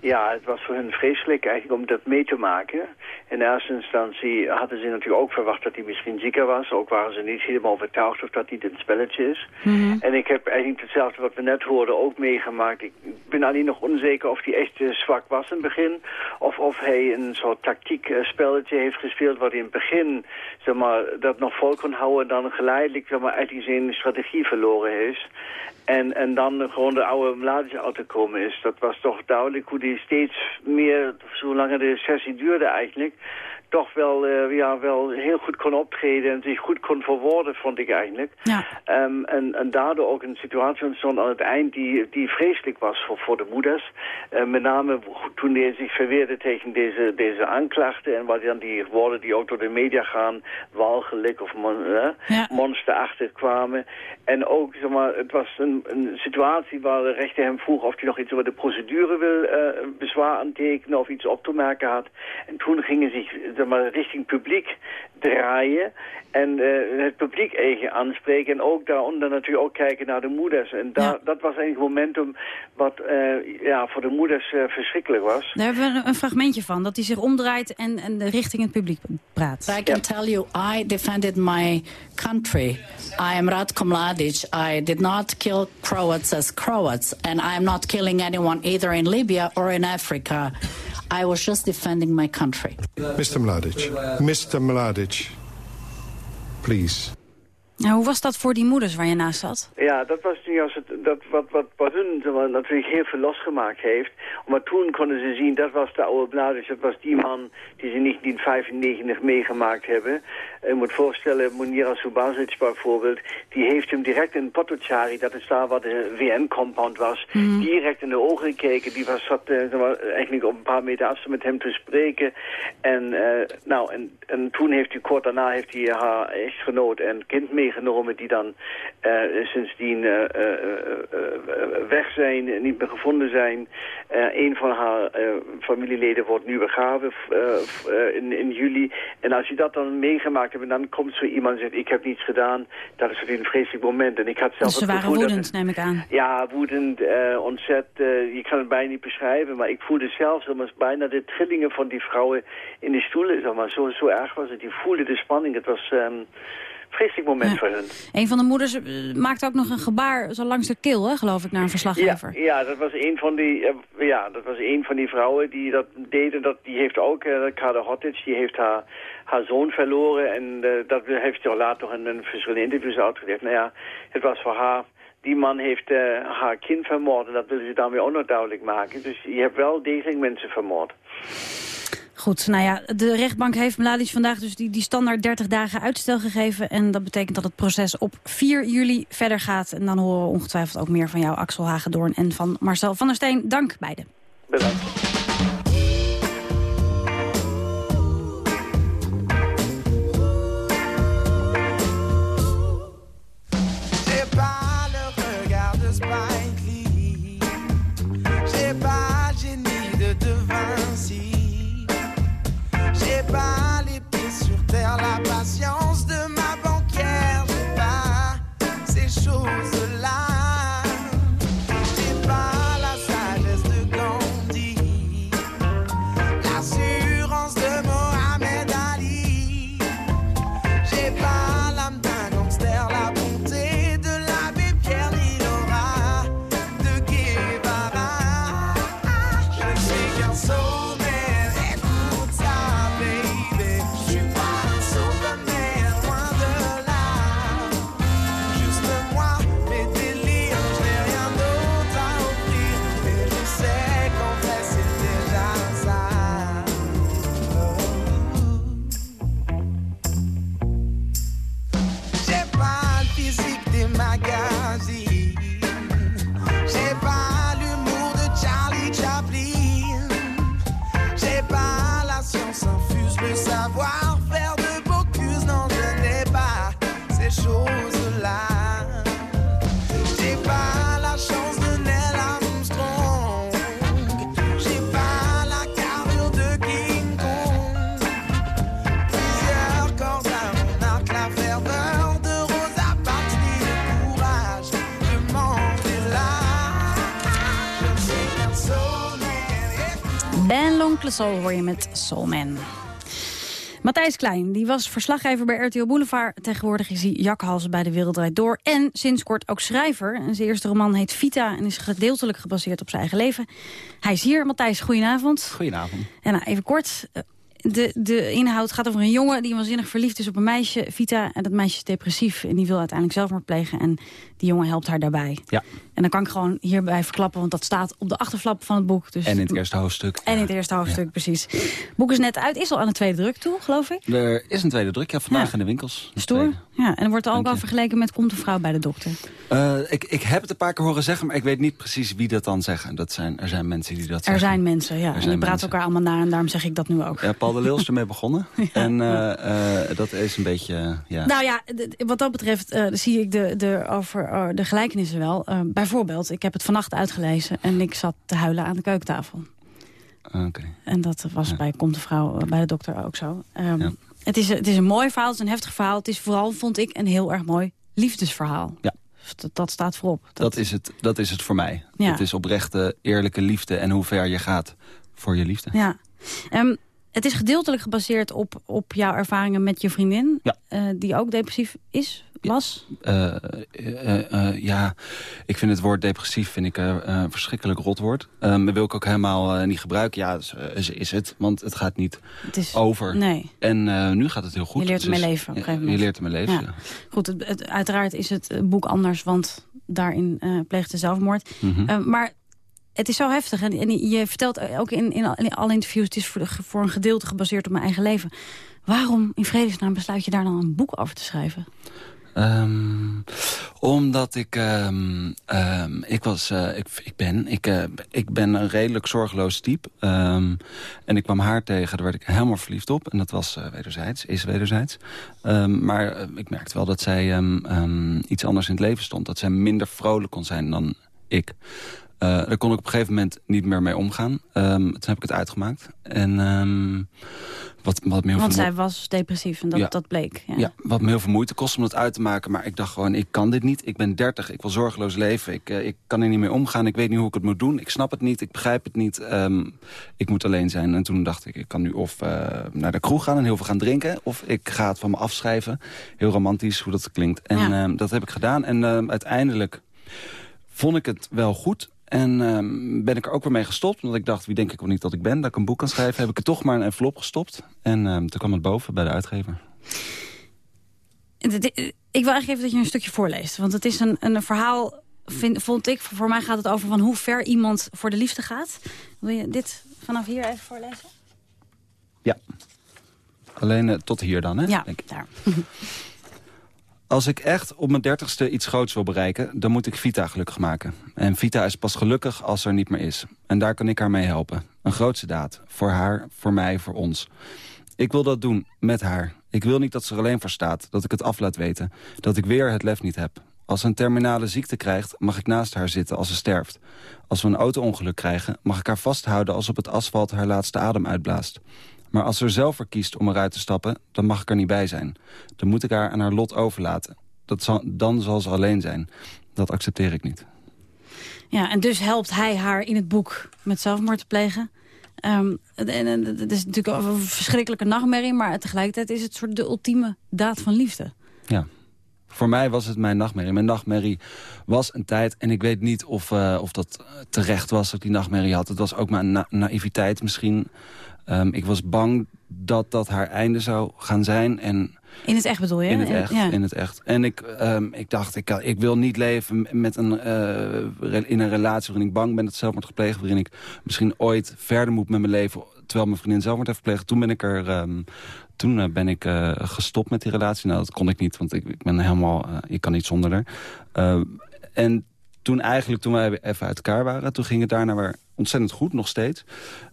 Ja, het was voor hen vreselijk eigenlijk om dat mee te maken. In eerste instantie hadden ze natuurlijk ook verwacht dat hij misschien zieker was. Ook waren ze niet helemaal overtuigd of dat niet een spelletje is. Mm -hmm. En ik heb eigenlijk hetzelfde wat we net hoorden ook meegemaakt. Ik ben alleen nog onzeker of hij echt uh, zwak was in het begin. Of of hij een soort tactiek uh, spelletje heeft gespeeld wat hij in het begin zeg maar, dat nog vol kon houden. En dan geleidelijk zeg maar, eigenlijk zijn strategie verloren heeft. En, en dan gewoon de oude Mladic te komen is. Dat was toch duidelijk hoe die steeds meer, zolang de sessie duurde eigenlijk, toch wel, uh, ja, wel heel goed kon optreden en zich goed kon verwoorden, vond ik eigenlijk. Ja. Um, en, en daardoor ook een situatie ontstond aan het eind die, die vreselijk was voor, voor de moeders. Uh, met name toen hij zich verweerde tegen deze, deze aanklachten en wat dan die woorden die ook door de media gaan, walgelijk of mon, uh, ja. monsterachtig kwamen. En ook, zeg maar, het was een, een situatie waar de rechter hem vroeg of hij nog iets over de procedure wil bezwaar aantekenen of iets op te merken had. En toen gingen zich zeg maar, richting publiek draaien en uh, het publiek eigen aanspreken en ook daaronder natuurlijk ook kijken naar de moeders. En daar, ja. dat was een momentum wat uh, ja, voor de moeders uh, verschrikkelijk was. Daar hebben we een fragmentje van, dat hij zich omdraait en, en richting het publiek praat. I can tell you, I defended my country. I am Ratko Mladic. I did not kill Croats as Croats. And I am not killing anyone either in Libya or in Africa. I was just defending my country. Mr. Mladic, Mr. Mladic, please. Nou, hoe was dat voor die moeders waar je naast zat? Ja, dat was juist het, dat wat, wat, wat hun natuurlijk heel veel losgemaakt heeft. Maar toen konden ze zien, dat was de oude Mladic, dat was die man die ze in 1995 meegemaakt hebben. Je moet voorstellen, Munira Subazic bijvoorbeeld, die heeft hem direct in Potocari, dat is daar waar de WN-compound was, Mhm. direct in de ogen gekeken. Die was zat, uh, eigenlijk op een paar meter afstand met hem te spreken. En, uh, nou, en, en toen heeft hij kort daarna heeft hij haar echtgenoot en kind meegenomen die dan uh, sindsdien weg zijn, niet meer gevonden zijn. een van haar familieleden wordt nu begraven in, in juli. En als je dat dan meegemaakt hebt en dan komt zo iemand en zegt ik heb niets gedaan, dat is natuurlijk een vreselijk moment. En ik had zelf dus ze het waren woedend, neem ik aan. Ja, woedend, ontzet. Je kan het bijna niet beschrijven, maar ik voelde zelf zeg maar, bijna de trillingen van die vrouwen in de stoelen. Zeg maar. zo, zo erg was het. Die voelde de spanning. Het was... Um, vreselijk moment voor hun. Een van de moeders uh, maakte ook nog een gebaar zo langs de keel, hè, geloof ik, naar een verslaggever. Ja, ja, dat was een van die, uh, ja, dat was een van die vrouwen die dat deden. Dat, die heeft ook, uh, Kader Hotic, die heeft haar, haar zoon verloren. En dat heeft ze later in, in verschillende interviews uitgelegd. Nou ja, het was voor haar die man heeft uh, haar kind vermoord en dat willen ze daarmee ook nog duidelijk maken. Dus je hebt wel degelijk mensen vermoord. Goed, nou ja, de rechtbank heeft Mladic vandaag dus die, die standaard 30 dagen uitstel gegeven. En dat betekent dat het proces op 4 juli verder gaat. En dan horen we ongetwijfeld ook meer van jou, Axel Hagedoorn en van Marcel van der Steen. Dank beiden. Bedankt. Soul hoor je met Soulman. Matthijs Klein, die was verslaggever bij RTO Boulevard. Tegenwoordig is hij jakhals bij De Wereld Door. En sinds kort ook schrijver. En zijn eerste roman heet Vita en is gedeeltelijk gebaseerd op zijn eigen leven. Hij is hier. Matthijs, goedenavond. Goedenavond. En nou, even kort, de, de inhoud gaat over een jongen die waanzinnig verliefd is op een meisje, Vita. En dat meisje is depressief en die wil uiteindelijk zelfmoord plegen. En die jongen helpt haar daarbij. Ja. En dan kan ik gewoon hierbij verklappen, want dat staat op de achterflap van het boek. Dus en in het eerste hoofdstuk. En in het eerste hoofdstuk, precies. Het boek is net uit, is al aan de tweede druk toe, geloof ik? Er is een tweede druk, ja, vandaag in de winkels. Stoer. Ja, en er wordt ook al vergeleken met Komt een vrouw bij de dokter. Uh, ik, ik heb het een paar keer horen zeggen, maar ik weet niet precies wie dat dan zeggen. Dat zijn, er zijn mensen die dat zeggen. Er zijn mensen, ja. Er en die praten elkaar allemaal na en daarom zeg ik dat nu ook. Ja, Paul de Leeuw is <laughs> ermee begonnen. En uh, uh, dat is een beetje, ja... Nou ja, wat dat betreft zie ik de, de, over, de gelijkenissen wel. Bijvoorbeeld, ik heb het vannacht uitgelezen en ik zat te huilen aan de keukentafel. Okay. En dat was bij Komt de vrouw bij de dokter ook zo. Um, ja. Het is, het is een mooi verhaal, het is een heftig verhaal. Het is vooral, vond ik, een heel erg mooi liefdesverhaal. Ja. Dat, dat staat voorop. Dat... Dat, is het, dat is het voor mij. Ja. Het is oprechte, eerlijke liefde en hoe ver je gaat voor je liefde. Ja. Um, het is gedeeltelijk gebaseerd op, op jouw ervaringen met je vriendin. Ja. Uh, die ook depressief is, was. Uh, uh, ja, ik vind het woord depressief vind ik, een verschrikkelijk rotwoord. Um, dat wil ik ook helemaal niet gebruiken. Ja, ze is het, want het gaat niet het is, over. Nee. En nu gaat het heel goed. Je leert ermee leven op een gegeven moment. Je leert ermee leven, ja. ja. Goed, het, het, uiteraard is het boek anders, want daarin pleegt de zelfmoord. Mm -hmm. maar het is zo heftig. En, en je vertelt ook in, in, in, alle interviews... het is voor, voor, een gedeelte gebaseerd op mijn eigen leven. Waarom in vredesnaam besluit je daar dan een boek over te schrijven? Um, omdat ik, um, um, ik was, uh, ik, ik ben, ik, uh, ik ben een redelijk zorgeloos type. en ik kwam haar tegen, daar werd ik helemaal verliefd op. En dat was uh, wederzijds, is wederzijds. maar ik merkte wel dat zij iets anders in het leven stond. Dat zij minder vrolijk kon zijn dan ik. daar kon ik op een gegeven moment niet meer mee omgaan. Toen heb ik het uitgemaakt. En wat, wat Want zij was depressief en dat, dat bleek. Ja. ja. wat me heel veel moeite kost om het uit te maken. Maar ik dacht gewoon, ik kan dit niet. Ik ben 30, ik wil zorgeloos leven. Ik, uh, ik kan er niet mee omgaan. Ik weet niet hoe ik het moet doen. Ik snap het niet, ik begrijp het niet. Um, ik moet alleen zijn. En toen dacht ik, ik kan nu of uh, naar de kroeg gaan en heel veel gaan drinken. Of ik ga het van me afschrijven. Heel romantisch hoe dat klinkt. En ja. um, dat heb ik gedaan. En um, uiteindelijk vond ik het wel goed. En um, ben ik er ook weer mee gestopt. Omdat ik dacht, wie denk ik wel niet dat ik ben? Dat ik een boek kan schrijven. Heb ik er toch maar een envelop gestopt. En um, toen kwam het boven bij de uitgever. Ik wil eigenlijk even dat je een stukje voorleest. Want het is een, een verhaal, vind, vond ik... Voor mij gaat het over van hoe ver iemand voor de liefde gaat. Wil je dit vanaf hier even voorlezen? Ja. Alleen uh, tot hier dan, hè? Ja, daar. Als ik echt op mijn dertigste iets groots wil bereiken... dan moet ik Vita gelukkig maken. En Vita is pas gelukkig als er niet meer is. En daar kan ik haar mee helpen. Een grootse daad. Voor haar, voor mij, voor ons. Ik wil dat doen, met haar. Ik wil niet dat ze er alleen voor staat, dat ik het af laat weten. Dat ik weer het lef niet heb. Als ze een terminale ziekte krijgt, mag ik naast haar zitten als ze sterft. Als we een auto-ongeluk krijgen, mag ik haar vasthouden... als op het asfalt haar laatste adem uitblaast. Maar als ze er zelf voor kiest om eruit te stappen, dan mag ik er niet bij zijn. Dan moet ik haar aan haar lot overlaten. Dat zal, dan zal ze alleen zijn. Dat accepteer ik niet. Ja, en dus helpt hij haar in het boek met zelfmoord te plegen. Um, en, het is natuurlijk een verschrikkelijke nachtmerrie... maar tegelijkertijd is het soort de ultieme daad van liefde. Ja. Voor mij was het mijn nachtmerrie. Mijn nachtmerrie was een tijd, en ik weet niet of, uh, of dat terecht was dat ik die nachtmerrie had. Het was ook mijn na naïviteit misschien. Um, ik was bang dat dat haar einde zou gaan zijn. En in het echt bedoel je? In het echt, ja. in het echt. En ik, um, ik dacht, ik, ik wil niet leven met een, uh, in een relatie waarin ik bang ben dat zelfmoord gepleegd. Waarin ik misschien ooit verder moet met mijn leven terwijl mijn vriendin zelfmoord heeft gepleegd. Toen ben ik er... Um, toen uh, ben ik uh, gestopt met die relatie. Nou, dat kon ik niet, want ik, ik ben helemaal... ik kan niet zonder haar. en toen eigenlijk, toen wij even uit elkaar waren... toen ging het daarna weer ontzettend goed, nog steeds.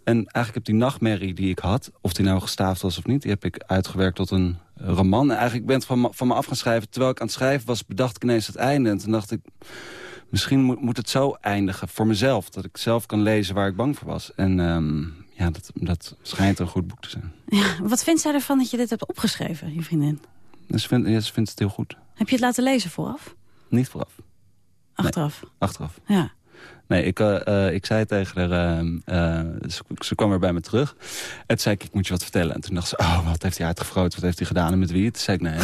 En eigenlijk heb die nachtmerrie die ik had... of die nou gestaafd was of niet... die heb ik uitgewerkt tot een roman. En eigenlijk ben ik van, van me af gaan schrijven. Terwijl ik aan het schrijven was, bedacht ik ineens het einde. En toen dacht ik, misschien moet, moet het zo eindigen voor mezelf. Dat ik zelf kan lezen waar ik bang voor was. En um, ja, dat, dat schijnt een goed boek te zijn. Ja, wat vindt zij ervan dat je dit hebt opgeschreven, je vriendin? Ze vindt, ja, ze vindt het heel goed. Heb je het laten lezen vooraf? Niet vooraf. Achteraf? Nee, achteraf. Ja. Nee, ik, uh, uh, ik zei tegen haar... Uh, ze, ze, kwam weer bij me terug. En toen zei ik, ik moet je wat vertellen. En toen dacht ze, oh, wat heeft hij uitgevroot? Wat heeft hij gedaan en met wie? Toen zei ik, nee. <laughs>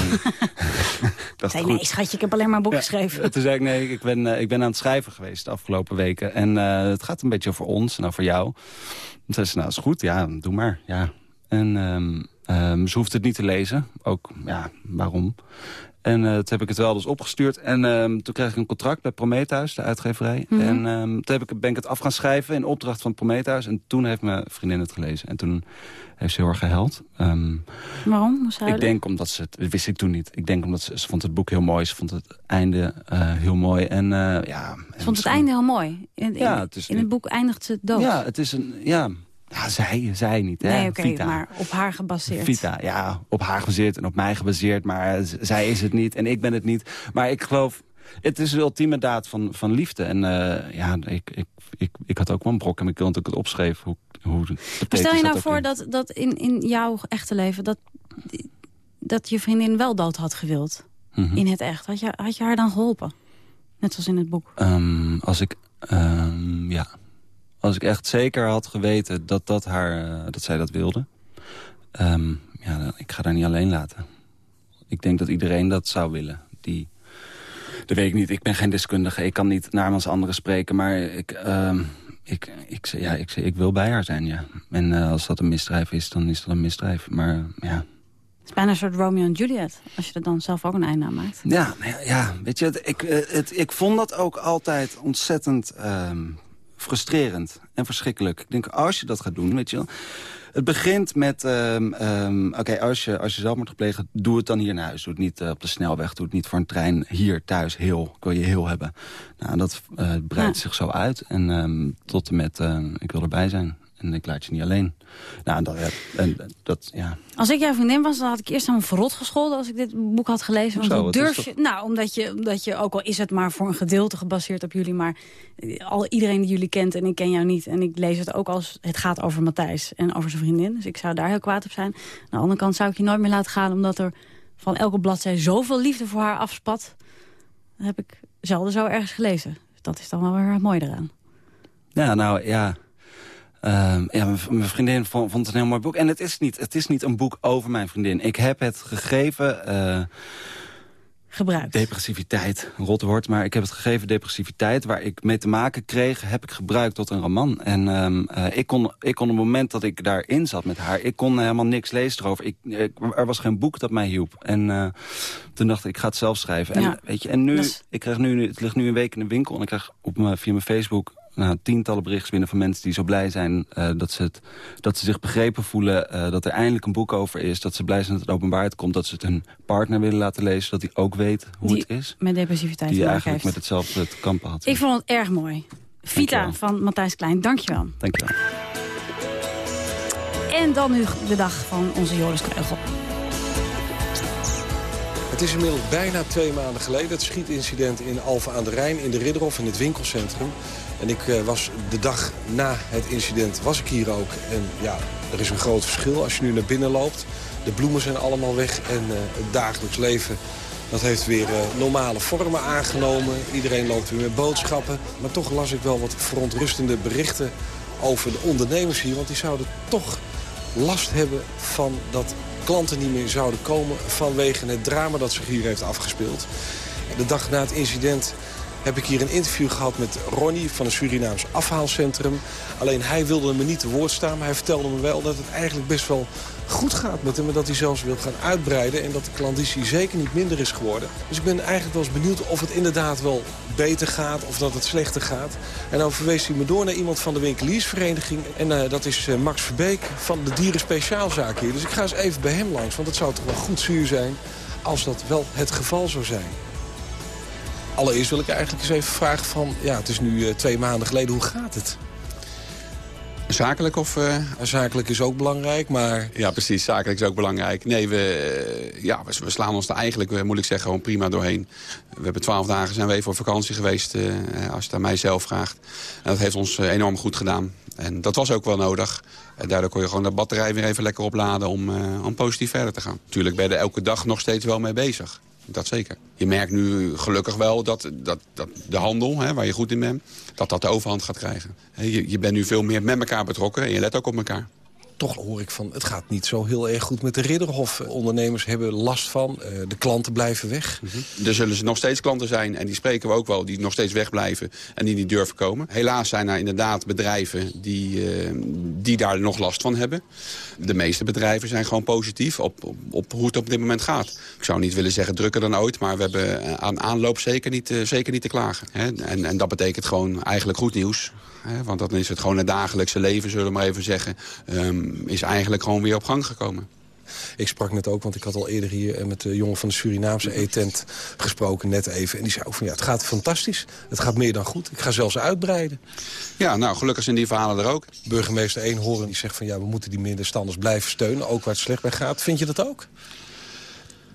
<laughs> dacht, zei, nee, schatje, ik heb alleen maar een boek ja, geschreven. Toen zei ik, nee, ik ben, ik ben aan het schrijven geweest de afgelopen weken. En het gaat een beetje over ons en over jou. Toen zei ze, nou, is goed. Ja, doe maar. Ja. En um, um, ze hoeft het niet te lezen. Ook, ja, waarom? En uh, toen heb ik het wel dus opgestuurd. En um, toen kreeg ik een contract bij Prometheus, de uitgeverij. Mm -hmm. En um, toen heb ik, ben ik het af gaan schrijven in opdracht van Prometheus. En toen heeft mijn vriendin het gelezen. En toen heeft ze heel erg gehuild. Um, Waarom? Ik denk omdat ze het... Dat wist ik toen niet. Ik denk omdat ze, ze vond het boek heel mooi. Ze vond het einde uh, heel mooi. En uh, ja... Ze vond het einde heel mooi. In, in, ja, het, is, in het boek eindigt ze dood. Ja, het is een... Ja, ja, zij, zij niet. Hè? Nee, oké, okay, maar op haar gebaseerd. Vita, ja, op haar gebaseerd en op mij gebaseerd. Maar zij is het niet en ik ben het niet. Maar ik geloof, het is de ultieme daad van, van liefde. En uh, ja, ik, ik, ik, ik had ook wel een brok en ik wilde dat ik het opschreef. Hoe, hoe maar stel je nou voor dat, dat in, in jouw echte leven... Dat, dat je vriendin wel dood had gewild. Mm -hmm. In het echt. Had je, had je haar dan geholpen? Net zoals in het boek. Um, als ik... Um, ja, als ik echt zeker had geweten dat, dat, haar, uh, dat zij dat wilde... Um, ja, ik ga haar niet alleen laten. Ik denk dat iedereen dat zou willen. Die, dat weet ik niet. Ik ben geen deskundige. Ik kan niet namens anderen spreken. Maar ik, um, ik, ik, ja, ik, ik wil bij haar zijn, ja. En uh, als dat een misdrijf is, dan is dat een misdrijf. Maar ja... Het is bijna een soort Romeo en Juliet. Als je er dan zelf ook een einde aan maakt. Ja, ja weet je, het, ik, eh, het, ik vond dat ook altijd ontzettend... Um, frustrerend en verschrikkelijk. Ik denk, als je dat gaat doen, weet je wel... Het begint met, um, um, oké, okay, als, je, als je zelf moet plegen... doe het dan hier naar huis. Doe het niet uh, op de snelweg. Doe het niet voor een trein hier thuis heel. Ik wil je heel hebben. Nou, dat uh, breidt ja. zich zo uit. En um, tot en met, uh, ik wil erbij zijn. En ik laat je niet alleen. Nou, dat, en, dat, ja. Als ik jouw vriendin was, dan had ik eerst aan een verrot gescholden... als ik dit boek had gelezen. Want Zo, durf je, nou, omdat je, omdat je, ook al is het maar voor een gedeelte gebaseerd op jullie... maar al, iedereen die jullie kent en ik ken jou niet... en ik lees het ook als het gaat over Matthijs en over zijn vriendin. Dus ik zou daar heel kwaad op zijn. Aan de andere kant zou ik je nooit meer laten gaan... omdat er van elke bladzij zoveel liefde voor haar afspat. Dat heb ik zelden zo ergens gelezen. Dus dat is dan wel weer mooi eraan. Ja, nou ja... Uh, ja, mijn vriendin vond, vond, het een heel mooi boek. En het is, niet, het is niet een boek over mijn vriendin. Ik heb het gegeven... Uh, Gebruikt. Depressiviteit, rot woord. Maar ik heb het gegeven depressiviteit... waar ik mee te maken kreeg, heb ik gebruikt tot een roman. En um, uh, ik, kon, ik kon op het moment dat ik daarin zat met haar... ik kon helemaal niks lezen erover. Ik, ik, er was geen boek dat mij hielp. En uh, toen dacht ik, ik ga het zelf schrijven. En, Ja. weet je, en nu, is- ik krijg nu, het ligt nu een week in de winkel... en ik krijg op mijn, via mijn Facebook nou, tientallen berichten binnen van mensen die zo blij zijn uh, dat, ze het, dat ze zich begrepen voelen. Uh, dat er eindelijk een boek over is. Dat ze blij zijn dat het openbaarheid komt. Dat ze het hun partner willen laten lezen. Dat hij ook weet hoe Die het is. met depressiviteit Die eigenlijk heeft. met hetzelfde te kampen had. Ik vond het erg mooi. Vita Dankjewel. van Matthijs Klein, dankjewel. Dankjewel. En dan nu de dag van onze Joris Kreugel. Het is inmiddels bijna twee maanden geleden. Het schietincident in Alphen aan de Rijn in de Ridderhof in het winkelcentrum. En ik uh, was de dag na het incident was ik hier ook. En ja, er is een groot verschil als je nu naar binnen loopt. De bloemen zijn allemaal weg en uh, het dagelijks leven... Dat heeft weer uh, normale vormen aangenomen. Iedereen loopt weer met boodschappen. Maar toch las ik wel wat verontrustende berichten over de ondernemers hier. Want die zouden toch last hebben van dat klanten niet meer zouden komen... vanwege het drama dat zich hier heeft afgespeeld. De dag na het incident heb ik hier een interview gehad met Ronnie van het Surinaams afhaalcentrum. Alleen hij wilde me niet te woord staan, maar hij vertelde me wel dat het eigenlijk best wel goed gaat met hem... en dat hij zelfs wil gaan uitbreiden en dat de klanditie zeker niet minder is geworden. Dus ik ben eigenlijk wel eens benieuwd of het inderdaad wel beter gaat of dat het slechter gaat. En dan verwees hij me door naar iemand van de winkeliersvereniging. En uh, dat is uh, Max Verbeek van de Dieren Speciaalzaak hier. Dus ik ga eens even bij hem langs, want het zou toch wel goed zuur zijn... als dat wel het geval zou zijn. Allereerst wil ik eigenlijk eens even vragen van... ja, het is nu uh, twee maanden geleden, hoe gaat het? Zakelijk of... Uh... Zakelijk is ook belangrijk, maar... Ja, precies. Zakelijk is ook belangrijk. Nee, we, uh, ja, we, we slaan ons er eigenlijk, moet ik zeggen, gewoon prima doorheen. We hebben twaalf dagen zijn we even op vakantie geweest, uh, als je het aan mij zelf vraagt. En dat heeft ons enorm goed gedaan. En dat was ook wel nodig. En daardoor kon je gewoon de batterij weer even lekker opladen om, om positief verder te gaan. Natuurlijk ben je er elke dag nog steeds wel mee bezig. Dat zeker. Je merkt nu gelukkig wel dat, dat, dat de handel, hè, waar je goed in bent... dat dat de overhand gaat krijgen. Je, je bent nu veel meer met elkaar betrokken en je let ook op elkaar. Toch hoor ik van, het gaat niet zo heel erg goed met de Ridderhof. Ondernemers hebben last van, de klanten blijven weg. -hmm. Er zullen nog steeds klanten zijn, en die spreken we ook wel... die nog steeds wegblijven en die niet durven komen. Helaas zijn er inderdaad bedrijven die, uh, die daar nog last van hebben. De meeste bedrijven zijn gewoon positief op, op, hoe het op dit moment gaat. Ik zou niet willen zeggen drukker dan ooit... maar we hebben aan aanloop zeker niet, zeker niet te klagen. En, en dat betekent gewoon eigenlijk goed nieuws. Hè? Want dan is het gewoon het dagelijkse leven, zullen we maar even zeggen... Um, is eigenlijk gewoon weer op gang gekomen. Ik sprak net ook, want ik had al eerder hier met de jongen van de Surinaamse etent gesproken, net even. En die zei ook van ja, het gaat fantastisch. Het gaat meer dan goed. Ik ga zelfs uitbreiden. Ja, nou, gelukkig zijn die verhalen er ook. Burgemeester Eenhoorn die zegt van ja, we moeten die middenstanders blijven steunen. Ook waar het slecht bij gaat. Vind je dat ook?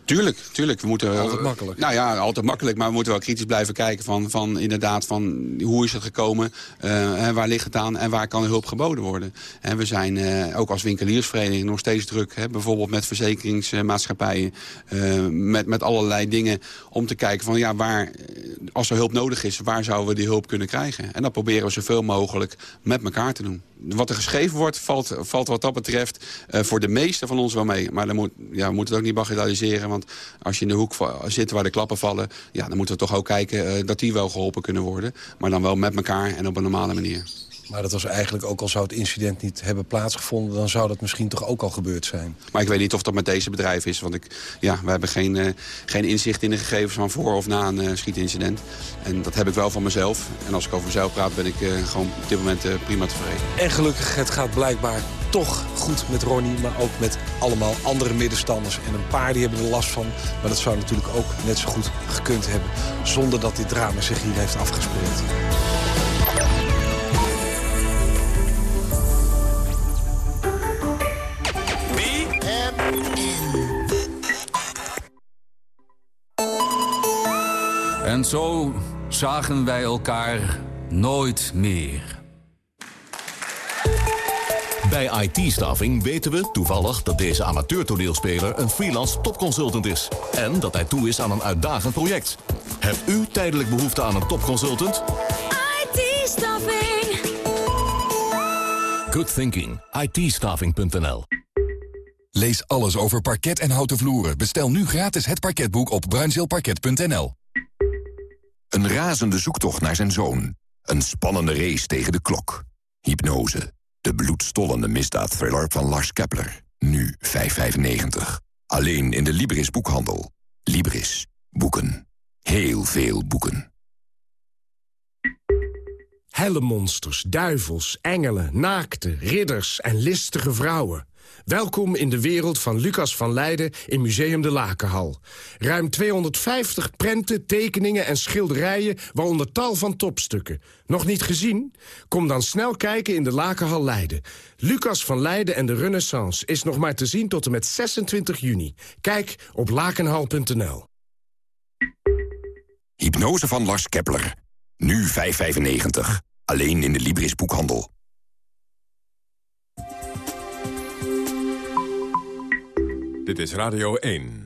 Tuurlijk, tuurlijk. We moeten, altijd makkelijk. Nou ja, altijd makkelijk. Maar we moeten wel kritisch blijven kijken van, van inderdaad van hoe is het gekomen, uh, waar ligt het aan en waar kan hulp geboden worden. En we zijn uh, ook als winkeliersvereniging nog steeds druk, hè, bijvoorbeeld met verzekeringsmaatschappijen, uh, met, met allerlei dingen om te kijken van ja, waar, als er hulp nodig is, waar zouden we die hulp kunnen krijgen. En dat proberen we zoveel mogelijk met elkaar te doen. Wat er geschreven wordt, valt, valt wat dat betreft voor de meeste van ons wel mee. Maar dan moet, ja, we moeten het ook niet bagatelliseren. Want als je in de hoek zit waar de klappen vallen... Ja, dan moeten we toch ook kijken uh, dat die wel geholpen kunnen worden. Maar dan wel met elkaar en op een normale manier. Maar dat was eigenlijk ook al zou het incident niet hebben plaatsgevonden... dan zou dat misschien toch ook al gebeurd zijn. Maar ik weet niet of dat met deze bedrijf is. Want ik, ja, we hebben geen, uh, geen inzicht in de gegevens van voor of na een uh, schietincident. En dat heb ik wel van mezelf. En als ik over mezelf praat ben ik gewoon op dit moment prima tevreden. En gelukkig, het gaat blijkbaar toch goed met Ronnie... maar ook met allemaal andere middenstanders. En een paar die hebben er last van. Maar dat zou natuurlijk ook net zo goed gekund hebben... zonder dat dit drama zich hier heeft afgespeeld. En zo zagen wij elkaar nooit meer. Bij IT-staffing weten we toevallig dat deze amateur-toneelspeler een freelance topconsultant is. En dat hij toe is aan een uitdagend project. Hebt u tijdelijk behoefte aan een topconsultant? IT-staffing. Good thinking. it Lees alles over parket en houten vloeren. Bestel nu gratis het parketboek op bruinzeelparket.nl. Een razende zoektocht naar zijn zoon. Een spannende race tegen de klok. Hypnose. De bloedstollende misdaadthriller van Lars Kepler. Nu 5,95. Alleen in de Libris boekhandel. Libris. Boeken. Heel veel boeken. Hellemonsters, duivels, engelen, naakte, ridders en listige vrouwen. Welkom in de wereld van Lucas van Leiden in Museum de Lakenhal. Ruim 250 prenten, tekeningen en schilderijen, waaronder tal van topstukken. Nog niet gezien? Kom dan snel kijken in de Lakenhal Leiden. Lucas van Leiden en de Renaissance is nog maar te zien tot en met 26 juni. Kijk op lakenhal.nl. Hypnose van Lars Kepler. Nu 5,95. Alleen in de Libris boekhandel. Dit is Radio 1.